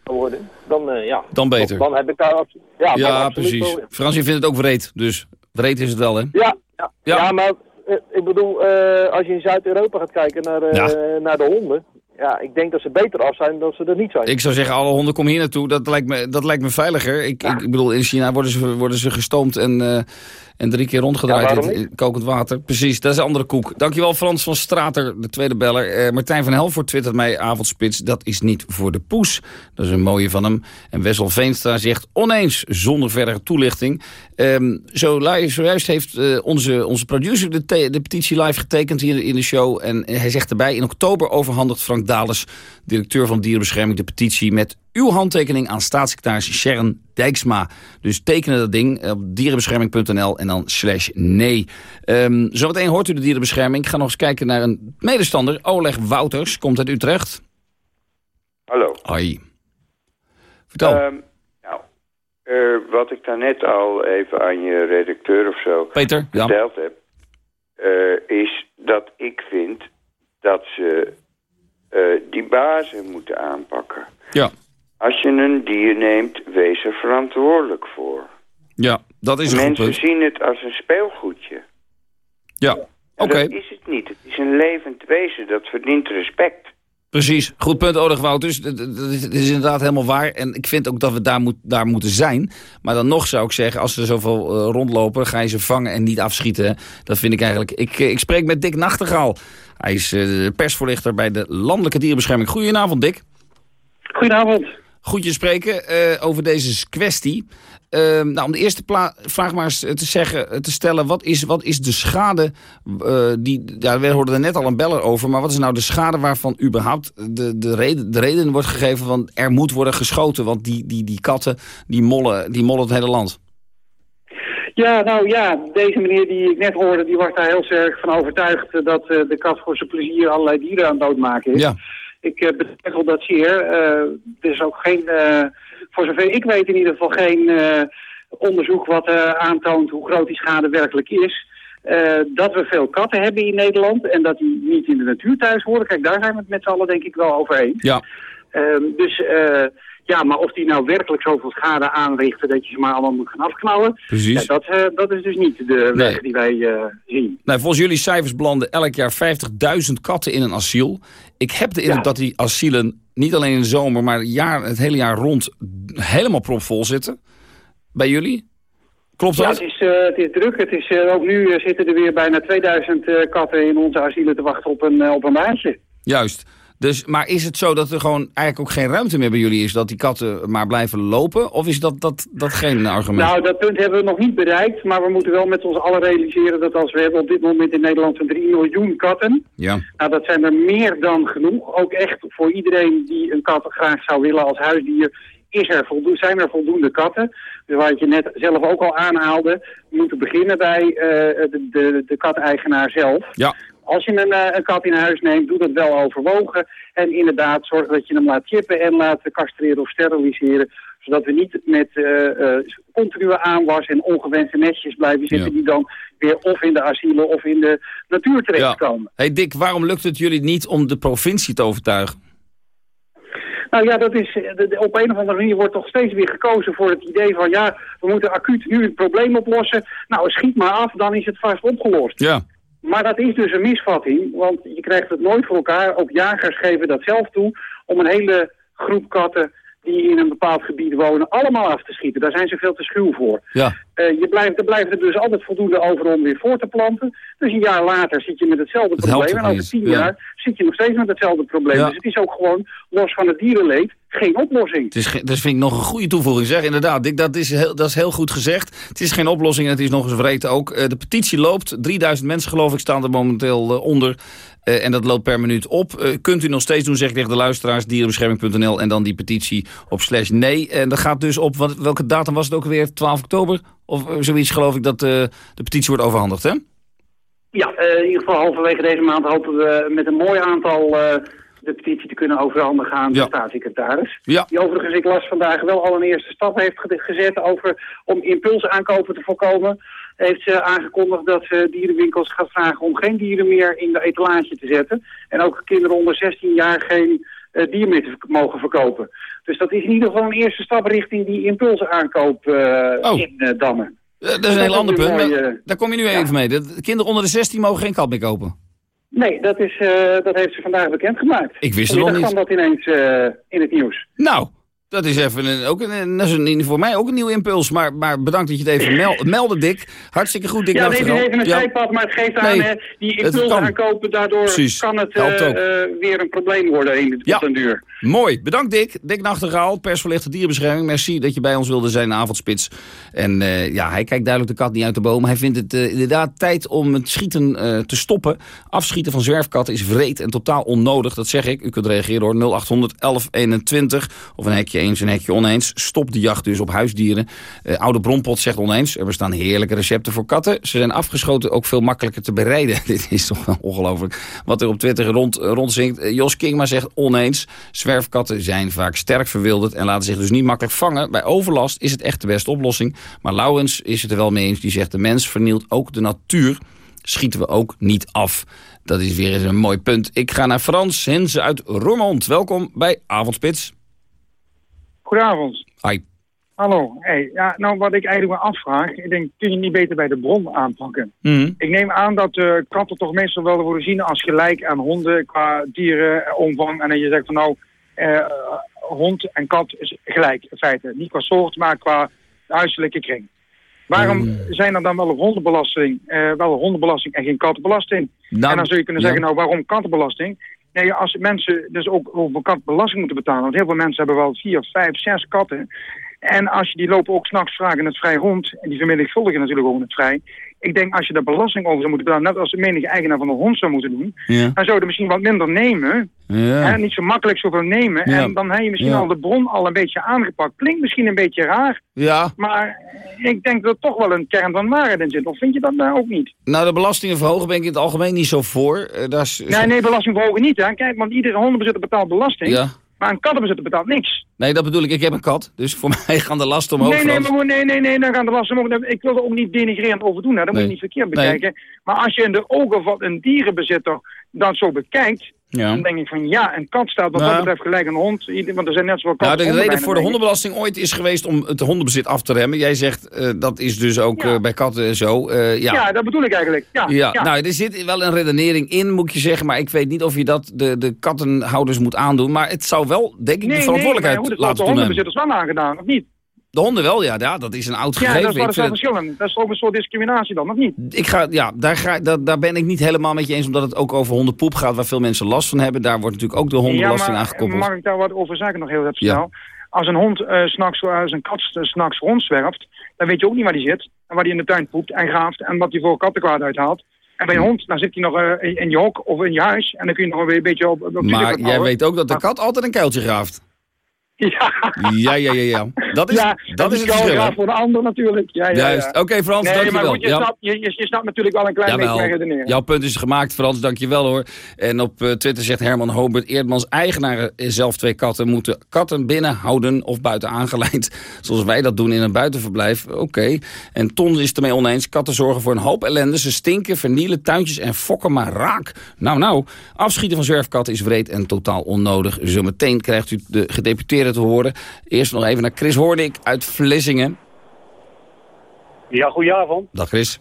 kan worden, dan ja. Dan beter. Dan heb ik daar abso- ja, Ja, absoluut precies. wel, ja. Frans, je vindt het ook wreed. Dus wreed is het wel, hè? Ja, ja, Ja. ja. maar ik bedoel, als je in Zuid-Europa gaat kijken naar, naar de honden. Ja, ik denk dat ze beter af zijn dan ze er niet zijn. Ik zou zeggen, alle honden kom hier naartoe. Dat lijkt me, dat lijkt me veiliger. Ik, ik, ik bedoel, in China worden ze, worden ze gestoomd en, eh, en drie keer rondgedraaid Ja, in, kokend water. Precies, dat is een andere koek. Dankjewel Frans van Strater, de tweede beller. Eh, Martijn van Helvoort twittert mij avondspits. Dat is niet voor de poes. Dat is een mooie van hem. En Wessel Veenstra zegt oneens zonder verdere toelichting. Ehm, zo, zojuist heeft eh, onze, onze producer de, de petitie live getekend hier in de show. En hij zegt erbij, in oktober overhandigt Frank Dales, directeur van Dierenbescherming, de petitie met uw handtekening aan staatssecretaris Sharon Dijksma. Dus tekenen dat ding op dierenbescherming.nl en dan slash nee. Ehm, zometeen hoort u de dierenbescherming. Ik ga nog eens kijken naar een medestander. Oleg Wouters, komt uit Utrecht. Hallo. Hoi. Vertel. Ehm, nou, eh, wat ik daarnet al even aan je redacteur of zo Peter, ja. verteld heb... eh, is dat ik vind dat ze eh, die bazen moeten aanpakken. Ja. Als je een dier neemt, wees er verantwoordelijk voor. Ja, dat is een goed Mensen zien het als een speelgoedje. Ja, oké. Dat is het niet. Het is een levend wezen. Dat verdient respect. Precies, goed punt, Oleg Wouters. Dat dat- is inderdaad helemaal waar. En ik vind ook dat we daar, moet, daar moeten zijn. Maar dan nog zou ik zeggen, als er zoveel eh, rondlopen... ga je ze vangen en niet afschieten. Dat vind ik eigenlijk... Ik, eh, ik spreek met Dick Nachtegaal. Hij is eh, persvoorlichter bij de Landelijke Dierenbescherming. Goedenavond, Dick. Goedenavond. Goed je spreken eh, over deze kwestie. Uh, nou, om de eerste vraag maar eens te zeggen, te stellen, wat is, wat is de schade, uh, die, ja, we hoorden er net al een beller over, maar wat is nou de schade waarvan überhaupt de, de, reden, de reden wordt gegeven van er moet worden geschoten, want die, die, die katten, die mollen, die mollen het hele land? Ja, nou ja, deze meneer die ik net hoorde, die was daar heel sterk van overtuigd dat de kat voor zijn plezier allerlei dieren aan het doodmaken is. Ja. Ik uh, betwijfel dat zeer. Er is ook geen, voor zover ik weet in ieder geval geen onderzoek wat aantoont hoe groot die schade werkelijk is. dat we veel katten hebben in Nederland en dat die niet in de natuur thuis horen. Kijk, daar zijn we het met z'n allen denk ik wel over eens. Ja. Ehm, dus ja, maar of die nou werkelijk zoveel schade aanrichten dat je ze maar allemaal moet gaan afknallen. Precies. Ja, dat, uh, dat is dus niet de weg die wij uh, zien. Nou, volgens jullie cijfers belanden elk jaar 50.000 katten in een asiel. Ik heb de indruk dat die asielen niet alleen in de zomer, maar jaar, het hele jaar rond helemaal propvol zitten. Bij jullie? Klopt dat? Ja, het is, uh, het is druk. Het is, ook nu zitten er weer bijna 2000 katten in onze asielen te wachten op een, op een baantje. Juist. Dus, maar is het zo dat er gewoon eigenlijk ook geen ruimte meer bij jullie is... dat die katten maar blijven lopen? Of is dat, dat, dat geen argument? Nou, dat punt hebben we nog niet bereikt. Maar we moeten wel met ons allen realiseren dat als we hebben op dit moment in Nederland zo'n 3 miljoen katten... Ja. Nou, dat zijn er meer dan genoeg. Ook echt voor iedereen die een kat graag zou willen als huisdier... Is er voldoende, zijn er voldoende katten? Dus wat je net zelf ook al aanhaalde, we moeten beginnen bij uh, de, de, de kat-eigenaar zelf. Ja. Als je een, uh, een, kat in huis neemt, doe dat wel overwogen. En inderdaad, zorg dat je hem laat chippen en laat castreren of steriliseren. Zodat we niet met uh, uh, continue aanwas en ongewenste nestjes blijven zitten... die dan weer of in de asielen of in de natuur terechtkomen. Ja. Hey Dick, waarom lukt het jullie niet om de provincie te overtuigen? Nou ja, dat is, op een of andere manier wordt toch steeds weer gekozen voor het idee van... ja, we moeten acuut nu het probleem oplossen. Nou, schiet maar af, dan is het vast opgelost. Ja. Maar dat is dus een misvatting, want je krijgt het nooit voor elkaar. Ook jagers geven dat zelf toe om een hele groep katten die in een bepaald gebied wonen, allemaal af te schieten. Daar zijn ze veel te schuw voor. Ja. Uh, je blijft, er blijft er dus altijd voldoende over om weer voor te planten. Dus een jaar later zit je met hetzelfde Het probleem. En over tien ja. jaar zit je nog steeds met hetzelfde probleem. Ja. Dus het is ook gewoon, los van het dierenleed, geen oplossing. Het is, dat vind ik nog een goede toevoeging. Zeg inderdaad, Dick, dat, is heel, dat is heel goed gezegd. Het is geen oplossing en het is nog eens vreed ook. Uh, de petitie loopt. 3000 mensen geloof ik staan er momenteel uh, onder. Uh, en dat loopt per minuut op. Uh, kunt u nog steeds doen, zeg ik tegen de luisteraars, dierenbescherming.nl en dan die petitie op slash nee. En dat gaat dus op, wat, welke datum was het ook weer? 12 oktober? Of uh, zoiets geloof ik dat de petitie wordt overhandigd, hè? Ja, in ieder geval halverwege deze maand hopen we met een mooi aantal de petitie te kunnen overhandigen aan de Ja. staatssecretaris. Ja. Die overigens, ik las vandaag, wel al een eerste stap heeft ge- gezet over om impulsaankopen te voorkomen. Heeft ze aangekondigd dat ze dierenwinkels gaat vragen om geen dieren meer in de etalage te zetten. En ook kinderen onder 16 jaar geen eh, meer te mogen verkopen. Dus dat is in ieder geval een eerste stap richting die impulsaankoop eh Oh. in eh, Dammen. Dat is een heel ander punt. mooie- Daar kom je nu even mee. De kinderen onder de 16 mogen geen kat meer kopen. Nee, dat, is, dat heeft ze vandaag bekendgemaakt. Ik wist het nog niet. kwam dat ineens in het nieuws. Nou, dat is even een, ook een, dat is een, voor mij ook een nieuw impuls. Maar, maar bedankt dat je het even mel, meldde, Dick. Hartstikke goed, Dick. ja, dit is even een Ja. zijpad, maar het geeft aan, hè, die impuls aankopen, daardoor Precies, kan het eh, eh, weer een probleem worden in Ja. op den duur. Mooi, bedankt Dick. Dick Nachtegaal, persverlichte dierenbescherming. Merci dat je bij ons wilde zijn in de avondspits. En eh, ja, hij kijkt duidelijk de kat niet uit de boom. Hij vindt het inderdaad tijd om het schieten te stoppen. Afschieten van zwerfkatten is wreed en totaal onnodig. Dat zeg ik. U kunt reageren door 0800 1121. Of een hekje eens, een hekje oneens. Stop de jacht dus op huisdieren. Eh, Oude Bronpot zegt oneens. Er bestaan heerlijke recepten voor katten. Ze zijn afgeschoten ook veel makkelijker te bereiden. Dit is toch wel ongelooflijk. Wat er op Twitter rond, rondzinkt. Eh, Jos Kingma zegt oneens. Zwerfkatten zijn vaak sterk verwilderd en laten zich dus niet makkelijk vangen. Bij overlast is het echt de beste oplossing. Maar Laurens is het er wel mee eens. Die zegt de mens vernielt ook de natuur. Schieten we ook niet af. Dat is weer eens een mooi punt. Ik ga naar Frans Henze uit Roermond. Welkom bij Avondspits. Goedenavond. Hi. Hallo. Hey, ja, nou, wat ik eigenlijk me afvraag, ik denk, kun je niet beter bij de bron aanpakken? Mhm. Ik neem aan dat eh, katten toch meestal wel worden zien als gelijk aan honden qua dierenomvang. En dat je zegt van nou, eh, hond en kat is gelijk in feite. Niet qua soort, maar qua huiselijke kring. Waarom zijn er dan wel een hondenbelasting, eh, wel een hondenbelasting en geen kattenbelasting? Nou, en dan zou je kunnen ja. zeggen, nou waarom kattenbelasting? Nee, als mensen dus ook over kat belasting moeten betalen. Want heel veel mensen hebben wel vier, vijf, zes katten. En als je die lopen ook s'nachts vragen het vrij rond. En die vermenigvuldigen natuurlijk ook in het vrij. Ik denk als je daar belasting over zou moeten betalen, net als de menige eigenaar van een hond zou moeten doen, Ja. dan zou je er misschien wat minder nemen. Ja. Hè, niet zo makkelijk zoveel nemen. Ja. En dan heb je misschien al de bron al een beetje aangepakt. Klinkt misschien een beetje raar, Ja. maar ik denk dat er toch wel een kern van waarheid in zit. Of vind je dat nou ook niet? Nou, de belastingen verhogen ben ik in het algemeen niet zo voor. Eh, daar is, Nee, nee, belasting verhogen niet. Hè. Kijk, want iedere hondenbezitter betaalt belasting. Ja. Maar een kattenbezitter betaalt niks. Nee, dat bedoel ik. Ik heb een kat. Dus voor mij gaan de lasten omhoog. Nee, nee, maar, nee, nee, nee, dan gaan de lasten omhoog. Ik wil er ook niet denigrerend over doen. Hè. Dat moet je niet verkeerd Nee. bekijken. Maar als je in de ogen van een dierenbezitter dat zo bekijkt... Ja. dan denk ik van ja, een kat staat wat Nou. dat betreft gelijk een hond. Want er zijn net zoveel katten Nou, de reden voor de hondenbelasting ooit is geweest om het hondenbezit af te remmen. Jij zegt eh, dat is dus ook eh, bij katten zo. Eh, ja. Ja. dat bedoel ik eigenlijk. Ja, Ja, ja. nou, er zit wel een redenering in, moet je zeggen. Maar ik weet niet of je dat de, de kattenhouders moet aandoen. Maar het zou wel, denk ik, nee, de verantwoordelijkheid nee, laten wordt de toenemen. hondenbezitters wel aangedaan, of niet? De honden wel, ja, ja, dat is een oud Ja, gegeven. dat is wel het- verschillen. Dat is ook een soort discriminatie dan, of niet? ik ga, ja, daar, ga, daar, daar ben ik niet helemaal met je eens, omdat het ook over hondenpoep gaat, waar veel mensen last van hebben. Daar wordt natuurlijk ook de hondenbelasting ja, maar, aangekoppeld. Mag ik daar wat over zeggen nog heel even Ja. snel? Als een hond eh, s s'nachts, als een kat s- s'nachts rondzwerft, dan weet je ook niet waar die zit. En waar die in de tuin poept en graaft en wat hij voor kattenkwaad uithaalt. En bij een hond, dan zit hij nog eh, in, in je hok of in je huis. En dan kun je nog een beetje op, op Maar jij weet ook dat de kat altijd een kuiltje graaft. Ja, Ja, ja, ja, ja. Dat is, ja, dat is het verschil. hè? voor de ander natuurlijk. Ja, ja, Juist. ja. Oké, Frans, nee, dankjewel. maar goed, je, Ja. snapt, je, je, je snapt natuurlijk wel een klein beetje mijn Jawel, redenering. jouw punt is gemaakt, Frans, dankjewel hoor. En op eh, Twitter zegt Herman Hobert... Eerdmans eigenaren zelf twee katten moeten katten binnen houden of buiten aangeleid. Zoals wij dat doen in een buitenverblijf. Oké. En Ton is ermee oneens. Katten zorgen voor een hoop ellende. Ze stinken, vernielen tuintjes en fokken maar raak. Nou, nou. Afschieten van zwerfkatten is wreed en totaal onnodig. Zometeen krijgt u de gedeputeerde te horen. Eerst nog even naar Chris Hoornik uit Vlissingen. Ja, goedenavond. Dag Chris.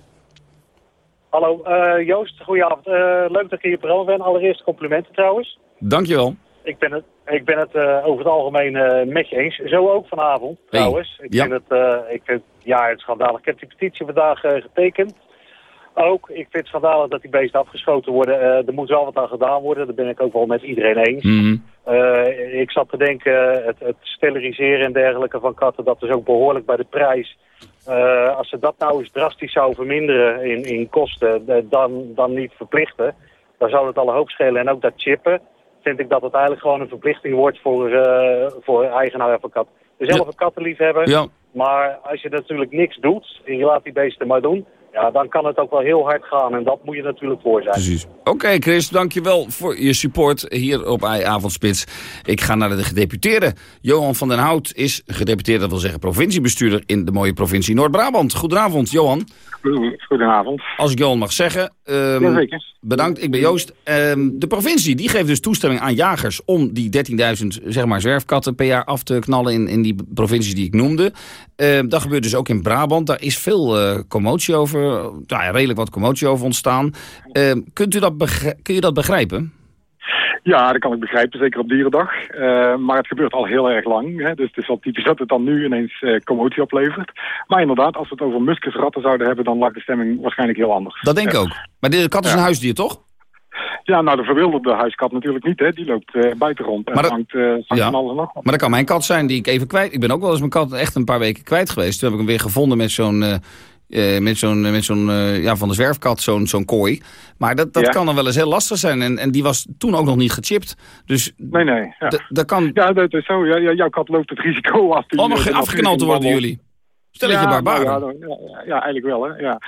Hallo, eh, Joost, goedenavond. Eh, leuk dat ik je programma ben. Allereerst complimenten trouwens. Dankjewel. Ik ben het, ik ben het eh, over het algemeen met je eens. Zo ook vanavond Hey, trouwens. Ik ja. vind het, ik vind, ja, het schandalig. Ik heb die petitie vandaag getekend. Ook, ik vind het schandalig dat die beesten afgeschoten worden. Er moet wel wat aan gedaan worden. Daar ben ik ook wel met iedereen eens. Mhm. Ik zat te denken, het, het steriliseren en dergelijke van katten, dat is ook behoorlijk bij de prijs. Eh, als ze dat nou eens drastisch zou verminderen in, in kosten, eh, dan, dan niet verplichten, dan zou het al een hoop schelen. En ook dat chippen, vind ik dat het eigenlijk gewoon een verplichting wordt voor, eh voor eigenaren van kat. Dus zelf een kattenliefhebber, Ja. maar als je natuurlijk niks doet en je laat die beesten maar doen, ja, dan kan het ook wel heel hard gaan en dat moet je natuurlijk voor zijn. Precies. Oké, Chris, dankjewel voor je support hier op Avondspits. Ik ga naar de gedeputeerde. Johan van den Hout is gedeputeerde, dat wil zeggen provinciebestuurder in de mooie provincie Noord-Brabant. Goedenavond, Johan. Goedenavond. Als ik Johan mag zeggen. Jazeker. Bedankt, ik ben Joost. Ehm, de provincie die geeft dus toestemming aan jagers om die 13.000 zeg maar, zwerfkatten per jaar af te knallen in, in die provincies die ik noemde. Ehm, dat gebeurt dus ook in Brabant. Daar is veel eh, commotie over, nou ja, redelijk wat commotie over ontstaan. Kunt u dat kun je dat begrijpen? Ja, dat kan ik begrijpen, zeker op Dierendag. Eh, maar het gebeurt al heel erg lang. Hè? Dus het is wel typisch dat het dan nu ineens eh, commotie oplevert. Maar inderdaad, als we het over muskusratten zouden hebben... dan lag de stemming waarschijnlijk heel anders. Dat denk ik ook. Maar de kat is Ja. een huisdier, toch? Ja, nou de verwilderde huiskat natuurlijk niet. Hè? Die loopt eh, buiten rond en Maar dat- hangt, eh hangt Ja. van alles en nog wat. Maar dat kan mijn kat zijn die ik even kwijt... Ik ben ook wel eens mijn kat echt een paar weken kwijt geweest. Toen heb ik hem weer gevonden met zo'n... eh, met zo'n, met zo'n eh, ja, van de zwerfkat, zo'n zo'n kooi. Maar dat, dat Ja. kan dan wel eens heel lastig zijn. En, en die was toen ook nog niet gechipt. Dus Nee, nee. Ja, dat kan... ja dat is zo. Ja, ja, jouw kat loopt het risico af. die, Oh, nog eh, afgeknald te worden jullie. Stelletje ja, barbaren. nou ja, dan- ja, ja, eigenlijk wel, hè. Ja.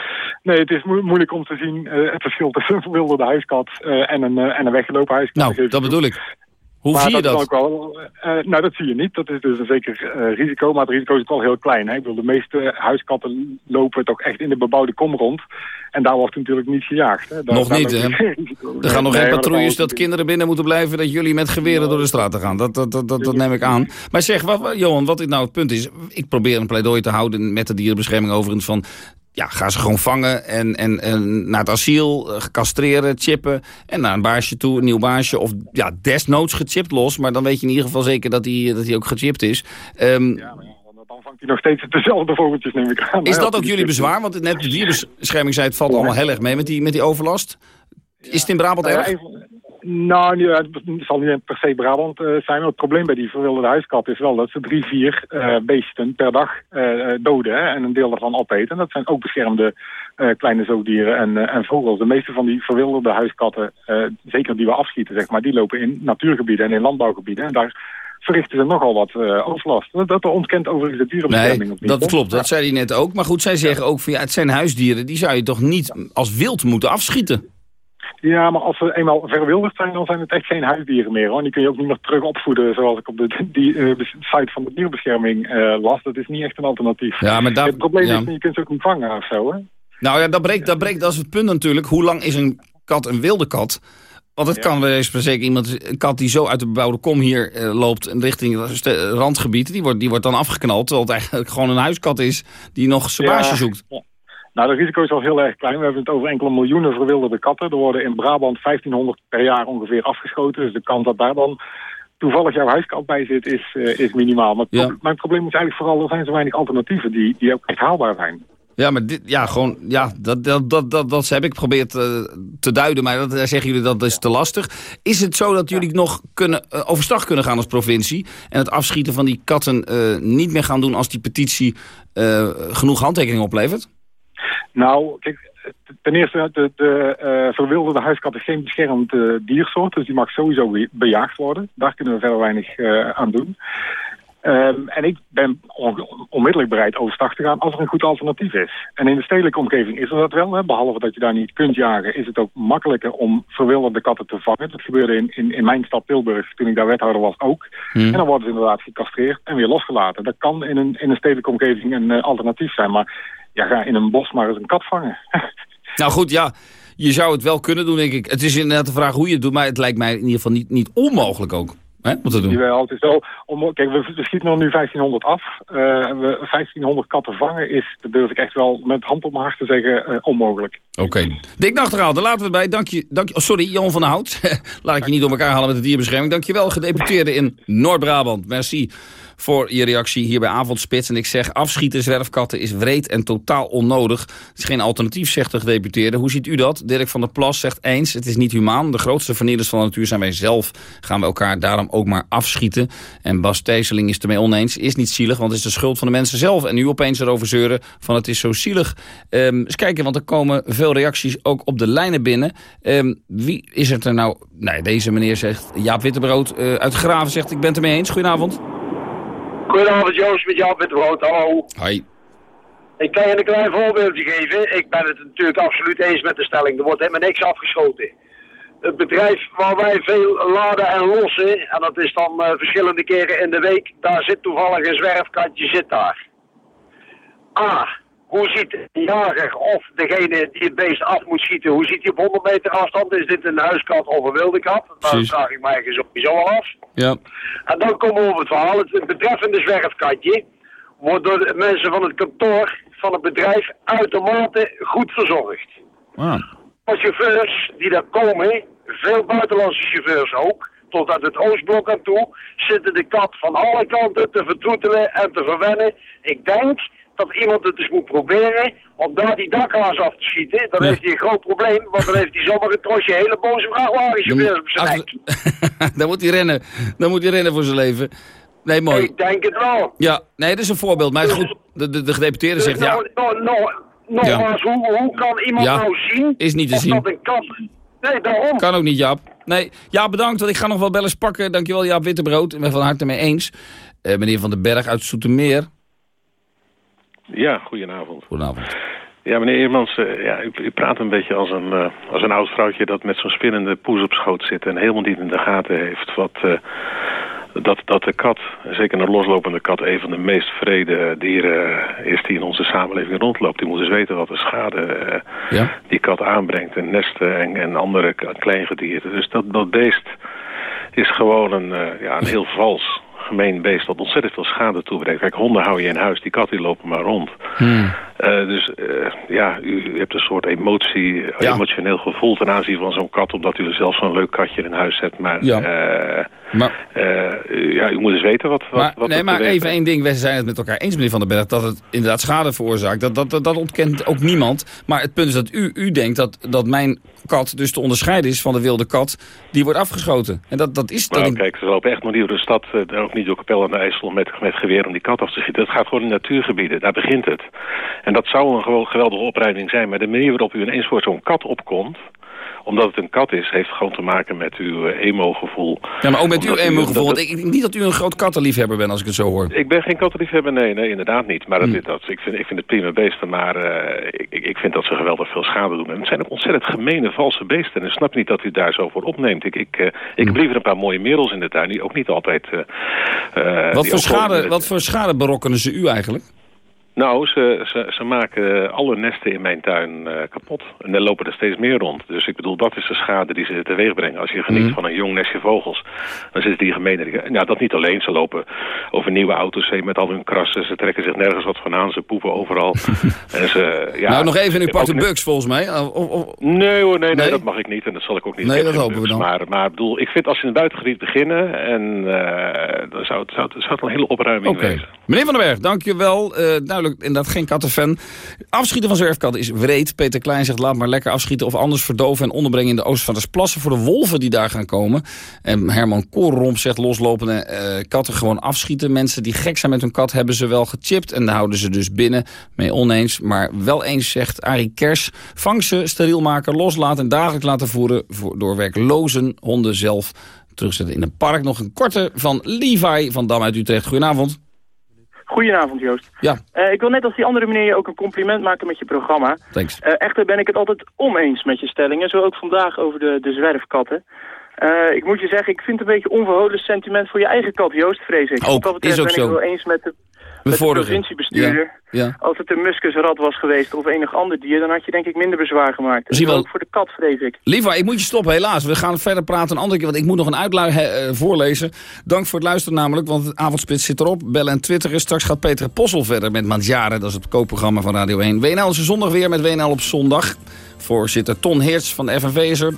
Nee, het is moe- moeilijk om te zien eh, het verschil tussen een verwilderde huiskat eh, en, een, eh, en een weggelopen huiskat. Nou, ik dat bedoel ik. Hoe Maar zie je dat? ook wel, eh, nou, dat zie je niet. Dat is dus een zeker eh, risico. Maar het risico is wel heel klein. Hè? Ik bedoel, de meeste huiskatten lopen toch echt in de bebouwde kom rond. En daar wordt natuurlijk niet gejaagd. Hè? Daar, Nog daar niet, hè? Er gaan nog geen patrouilles dat kinderen binnen moeten blijven... dat jullie met geweren door de straten gaan. Dat, dat, dat, dat, dat neem ik aan. Maar zeg, wat, wat- Johan, wat dit nou het punt is... ik probeer een pleidooi te houden met de dierenbescherming overigens van... ja, ga ze gewoon vangen en, en, en naar het asiel, eh, castreren, chippen... en naar een baasje toe, een nieuw baasje. Of ja, desnoods gechipt los, maar dan weet je in ieder geval zeker... dat hij dat ook gechipt is. Ehm, vangt hij nog steeds dezelfde vogeltjes, neem ik aan. is dat ook jullie bezwaar? Want net de dierenbescherming zei het valt allemaal heel erg mee met die, met die overlast. Is het in Brabant Nou ja, erg? Nou, het zal niet per se Brabant uh, zijn. Maar het probleem bij die verwilderde huiskat is wel dat ze drie, vier uh, beesten per dag uh, doden. Hè, en een deel daarvan opeten. Dat zijn ook beschermde kleine zoogdieren en, en, vogels. De meeste van die verwilderde huiskatten, zeker die we afschieten, zeg maar, die lopen in natuurgebieden en in landbouwgebieden. En daar verrichten ze nogal wat overlast. Dat, dat ontkent overigens de dierenbescherming. Nee, dat klopt. Dat zei hij net ook. Maar goed, zij zeggen ook van ja, het zijn huisdieren. Die zou je toch niet als wild moeten afschieten? Ja, maar als ze eenmaal verwilderd zijn, dan zijn het echt geen huisdieren meer. Hoor. Die kun je ook niet meer terug opvoeden, zoals ik op de die, uh, site van de dierenbescherming uh, las. Dat is niet echt een alternatief. Ja, maar daar, het probleem ja. is, je kunt ze ook niet vangen of zo. Hè? Nou ja, dat breekt, dat breekt, dat is het punt natuurlijk. Hoe lang is een kat een wilde kat? Want het ja. kan wel zeker iemand, een kat die zo uit de bebouwde kom hier uh, loopt... richting randgebied, die wordt, die wordt dan afgeknald... terwijl het eigenlijk gewoon een huiskat is die nog zijn baasje zoekt. Nou, het risico is al heel erg klein. We hebben het over enkele miljoenen verwilderde katten. Er worden in Brabant 1500 per jaar ongeveer afgeschoten. Dus de kans dat daar dan toevallig jouw huiskat bij zit, is, uh, is minimaal. Maar ja. mijn probleem is eigenlijk vooral, er zijn zo weinig alternatieven die, die ook echt haalbaar zijn. Ja, maar dit, ja, gewoon, ja, dat, dat, dat, dat, dat heb ik geprobeerd uh, te duiden, maar dat, daar zeggen jullie dat is te lastig. Is het zo dat jullie nog kunnen, uh, overstag kunnen gaan als provincie en het afschieten van die katten niet meer gaan doen als die petitie genoeg handtekeningen oplevert? Nou, kijk, ten eerste, de, de uh, verwilderde huiskat is geen beschermd uh, diersoort, dus die mag sowieso bejaagd worden. Daar kunnen we verder weinig uh, aan doen. Um, en ik ben on onmiddellijk bereid overstag te gaan als er een goed alternatief is. En in de stedelijke omgeving is er dat wel. Hè. Behalve dat je daar niet kunt jagen, is het ook makkelijker om verwilderde katten te vangen. Dat gebeurde in, in, in mijn stad Tilburg, toen ik daar wethouder was, ook. Hmm. En dan worden ze inderdaad gecastreerd en weer losgelaten. Dat kan in een, in een stedelijke omgeving een alternatief zijn. Maar ja, ga in een bos maar eens een kat vangen. nou goed, ja. Je zou het wel kunnen doen, denk ik. Het is inderdaad de vraag hoe je het doet, maar het lijkt mij in ieder geval niet, niet onmogelijk ook. Hè, om te doen. Jawel, het is wel, om, kijk, we, we schieten er nu 1500 af. Uh, we 1500 katten vangen is, dat durf ik echt wel met hand op mijn hart te zeggen, uh, onmogelijk. Oké. Okay. Dick Nachtegaal, daar laten we het bij. Dank je, dank je, oh, sorry, Jan van Hout. Laat ik je niet door elkaar halen met de dierbescherming. Dank je wel, gedeputeerde in Noord-Brabant. Merci voor je reactie hier bij Avondspits. En ik zeg, afschieten zwerfkatten is wreed en totaal onnodig. Het is geen alternatief, zegt de gedeputeerde. Hoe ziet u dat? Dirk van der Plas zegt eens, het is niet humaan. De grootste vernielers van de natuur zijn wij zelf. Gaan we elkaar daarom ook maar afschieten. En Bas Teeseling is ermee oneens. Is niet zielig, want het is de schuld van de mensen zelf. En nu opeens erover zeuren van het is zo zielig. Um, eens kijken, want er komen veel reacties ook op de lijnen binnen. Um, wie is het er nou? Nee, deze meneer zegt, Jaap Wittebrood uh, uit Graven zegt, ik ben het ermee eens. Goedenavond. Goedenavond Joost, met Jan Wittebrood, hallo. Hoi. Ik kan je een klein voorbeeldje geven. Ik ben het natuurlijk absoluut eens met de stelling. Er wordt helemaal niks afgeschoten. Het bedrijf waar wij veel laden en lossen, en dat is dan uh, verschillende keren in de week, daar zit toevallig een zwerfkatje zit daar. A. Hoe ziet de jager of degene die het beest af moet schieten, hoe ziet hij op 100 meter afstand? Is dit een huiskat of een wilde kat? Daar vraag ik mij sowieso al af. Ja. En dan komen we op het verhaal. Het betreffende zwerfkatje wordt door de mensen van het kantoor van het bedrijf uitermate goed verzorgd. Ah. Als chauffeurs die daar komen, veel buitenlandse chauffeurs ook, tot uit het Oostblok aan toe, zitten de kat van alle kanten te vertroetelen en te verwennen. Ik denk dat iemand het eens moet proberen om daar die dakhaas af te schieten. Dan ja. heeft hij een groot probleem, want dan heeft hij zomaar een trosje hele boze vrachtwagenchauffeurs op zijn nek. dan moet hij rennen. Dan moet hij rennen voor zijn leven. Nee, mooi. Ik denk het wel. Ja, nee, dat is een voorbeeld. Maar goed, de, de, de gedeputeerde dus zegt nou, ja... Nou, nou, nogmaals, ja. hoe, hoe kan iemand ja. nou zien... Is niet te zien. dat een kat... Nee, daarom. Kan ook niet, Jaap. Nee, ja, bedankt, want ik ga nog wel bellen pakken. Dankjewel, Jaap Wittebrood. Ik ben van harte mee eens. Uh, meneer Van den Berg uit Soetermeer. Ja, goedenavond. Goedenavond. Ja, meneer Eermans, uh, ja, u, u, praat een beetje als een, uh, als een oud vrouwtje dat met zo'n spinnende poes op schoot zit en helemaal niet in de gaten heeft wat, uh, dat, dat de kat, zeker een loslopende kat, een van de meest vrede dieren is die in onze samenleving rondloopt. Die moet dus weten wat de schade ja? die kat aanbrengt en nesten en, en andere kleingedieren. Dus dat, dat beest is gewoon een, ja, een heel vals gemeen beest dat ontzettend veel schade toebrengt. Kijk, honden hou je in huis, die katten die lopen maar rond. Hmm. dus ja, u, hebt een soort emotie, emotioneel gevoel ten aanzien van zo'n kat... omdat u er zelf zo'n leuk katje in huis zet. Maar, ja. Maar ja, u moet eens weten wat... wat, maar, wat nee, maar even één ding. We zijn het met elkaar eens, meneer Van den Berg... dat het inderdaad schade veroorzaakt. Dat, dat, dat, dat ontkent ook niemand. Maar het punt is dat u, u denkt dat, dat mijn kat dus te onderscheiden is van de wilde kat... die wordt afgeschoten. En dat, dat is... Nou, kijk, ze lopen echt nog niet door de stad... ook niet door Kapel aan de IJssel met, met geweer om die kat af te schieten. Het gaat gewoon in natuurgebieden. Daar begint het. En dat zou een geweldige opleiding zijn. Maar de manier waarop u ineens voor zo'n kat opkomt omdat het een kat is, heeft gewoon te maken met uw uh, emo-gevoel. Ja, maar ook met uw emo-gevoel. Want ik denk niet dat u een groot kattenliefhebber bent, als ik het zo hoor. Ik ben geen kattenliefhebber, nee, nee, inderdaad niet. Maar dat, hmm. dat, ik, vind, ik vind het prima beesten, maar uh, ik, ik vind dat ze geweldig veel schade doen. En het zijn ook ontzettend gemene, valse beesten. En ik snap niet dat u daar zo voor opneemt. Ik, ik, uh, ik hmm. heb liever een paar mooie merels in de tuin, die ook niet altijd... wat, voor schade, wat voor schade berokkenen ze u eigenlijk? Nou, ze, ze, ze, maken alle nesten in mijn tuin uh, kapot. En er lopen er steeds meer rond. Dus ik bedoel, dat is de schade die ze teweeg brengen. Als je geniet mm. van een jong nestje vogels, dan zitten die gemeen. Nou, dat niet alleen. Ze lopen over nieuwe auto's heen met al hun krassen. Ze trekken zich nergens wat van aan. Ze poepen overal. en ze, ja, nou, nog even in uw de bugs volgens mij. Nee hoor, nee, nee, dat mag ik niet. En dat zal ik ook niet. Nee, dat hopen we dan. Maar, maar bedoel, ik vind als ze in het buitengebied beginnen... en uh, dan zou het, zou, het, zou het een hele opruiming okay. wezen. Meneer Van den Berg, dank je wel. Uh, duidelijk inderdaad geen kattenfan. Afschieten van zwerfkatten is wreed. Peter Klein zegt laat maar lekker afschieten of anders verdoven en onderbrengen in de oost van de plassen voor de wolven die daar gaan komen. En Herman Koolromp zegt loslopende uh, katten gewoon afschieten. Mensen die gek zijn met hun kat hebben ze wel gechipt en daar houden ze dus binnen. Mee oneens, maar wel eens zegt Arie Kers. Vang ze, steriel maken, loslaten en dagelijks laten voeren voor, door werklozen honden zelf terugzetten in een park. Nog een korte van Levi van Dam uit Utrecht. Goedenavond. Goedenavond Joost. Ja. Uh, ik wil net als die andere meneer je ook een compliment maken met je programma. Thanks. Uh, echter ben ik het altijd oneens met je stellingen, zo ook vandaag over de, de zwerfkatten. Uh, ik moet je zeggen, ik vind het een beetje onverholen sentiment voor je eigen kat, Joost, vrees ik. Ook, is ook ben zo. ik wel eens met de, met de provinciebestuurder. Ja. Als het een muskusrat was geweest of enig ander dier, dan had je denk ik minder bezwaar gemaakt. Zie wel. Ook voor de kat, vrees ik. Liever, ik moet je stoppen, helaas. We gaan verder praten een andere keer, want ik moet nog een uitlui uh, voorlezen. Dank voor het luisteren namelijk, want het avondspits zit erop. Bellen en twitteren. Straks gaat Peter Possel verder met Mandjaren. Dat is het koopprogramma van Radio 1. WNL is zondag weer met WNL op zondag. Voorzitter Ton Heerts van de FNV is er.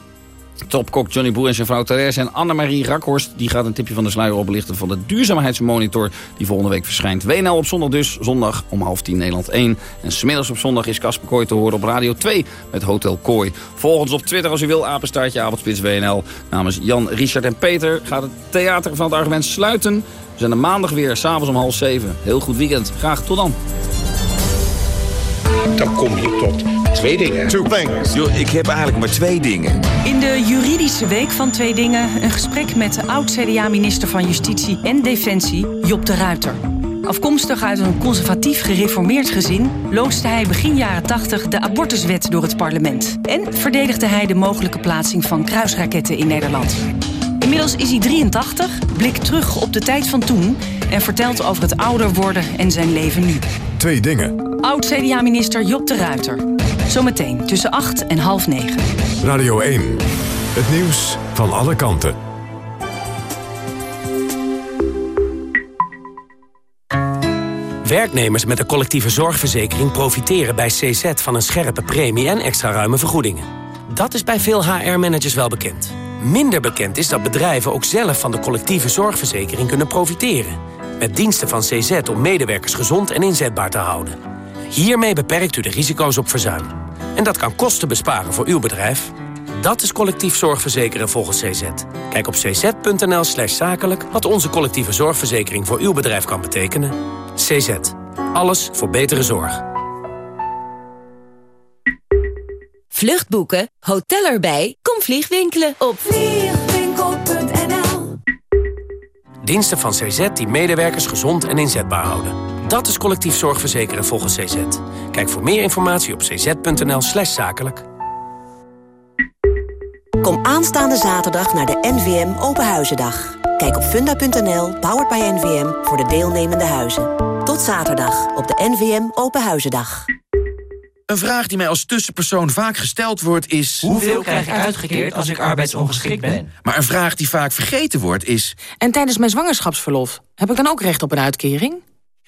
Topkok Johnny Boer en zijn vrouw Therese en Annemarie Rakhorst... die gaat een tipje van de sluier oplichten van de duurzaamheidsmonitor... die volgende week verschijnt. WNL op zondag dus, zondag om half tien Nederland 1. En smiddags op zondag is Casper Kooi te horen op Radio 2 met Hotel Kooi. Volg ons op Twitter als u wil, apenstaartje avondspits WNL. Namens Jan, Richard en Peter gaat het Theater van het Argument sluiten. We zijn er maandag weer, s'avonds om half zeven. Heel goed weekend. Graag tot dan. Dan kom je tot Twee dingen. Two things. Yo, ik heb eigenlijk maar twee dingen. In de juridische week van Twee Dingen... een gesprek met de oud-CDA-minister van Justitie en Defensie, Job de Ruiter. Afkomstig uit een conservatief gereformeerd gezin... loodste hij begin jaren 80 de abortuswet door het parlement. En verdedigde hij de mogelijke plaatsing van kruisraketten in Nederland. Inmiddels is hij 83, blikt terug op de tijd van toen... en vertelt over het ouder worden en zijn leven nu. Twee dingen. Oud-CDA-minister Job de Ruiter. Zometeen tussen 8 en half 9. Radio 1. Het nieuws van alle kanten. Werknemers met een collectieve zorgverzekering profiteren bij CZ van een scherpe premie en extra ruime vergoedingen. Dat is bij veel HR-managers wel bekend. Minder bekend is dat bedrijven ook zelf van de collectieve zorgverzekering kunnen profiteren. Met diensten van CZ om medewerkers gezond en inzetbaar te houden. Hiermee beperkt u de risico's op verzuim. En dat kan kosten besparen voor uw bedrijf. Dat is collectief zorgverzekeren volgens CZ. Kijk op cz.nl slash zakelijk wat onze collectieve zorgverzekering voor uw bedrijf kan betekenen. CZ. Alles voor betere zorg. Vluchtboeken, hotel erbij, kom vliegwinkelen op vliegwinkel.nl Diensten van CZ die medewerkers gezond en inzetbaar houden. Dat is collectief zorgverzekeren volgens CZ. Kijk voor meer informatie op cz.nl slash zakelijk. Kom aanstaande zaterdag naar de NVM Openhuizendag. Kijk op funda.nl, powered by NVM, voor de deelnemende huizen. Tot zaterdag op de NVM Openhuizendag. Een vraag die mij als tussenpersoon vaak gesteld wordt is... Hoeveel krijg ik uitgekeerd als ik arbeidsongeschikt ben? Maar een vraag die vaak vergeten wordt is... En tijdens mijn zwangerschapsverlof, heb ik dan ook recht op een uitkering?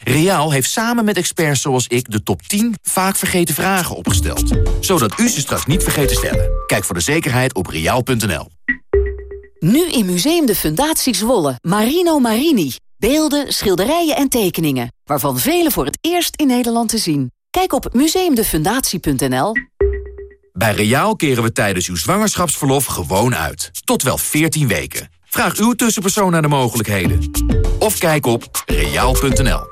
Riaal heeft samen met experts zoals ik de top 10 vaak vergeten vragen opgesteld. Zodat u ze straks niet vergeet te stellen. Kijk voor de zekerheid op riaal.nl. Nu in Museum de Fundatie Zwolle. Marino Marini. Beelden, schilderijen en tekeningen. Waarvan vele voor het eerst in Nederland te zien. Kijk op museumdefundatie.nl. Bij Riaal keren we tijdens uw zwangerschapsverlof gewoon uit. Tot wel 14 weken. Vraag uw tussenpersoon naar de mogelijkheden. Of kijk op riaal.nl.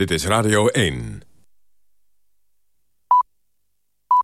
Dit is Radio 1.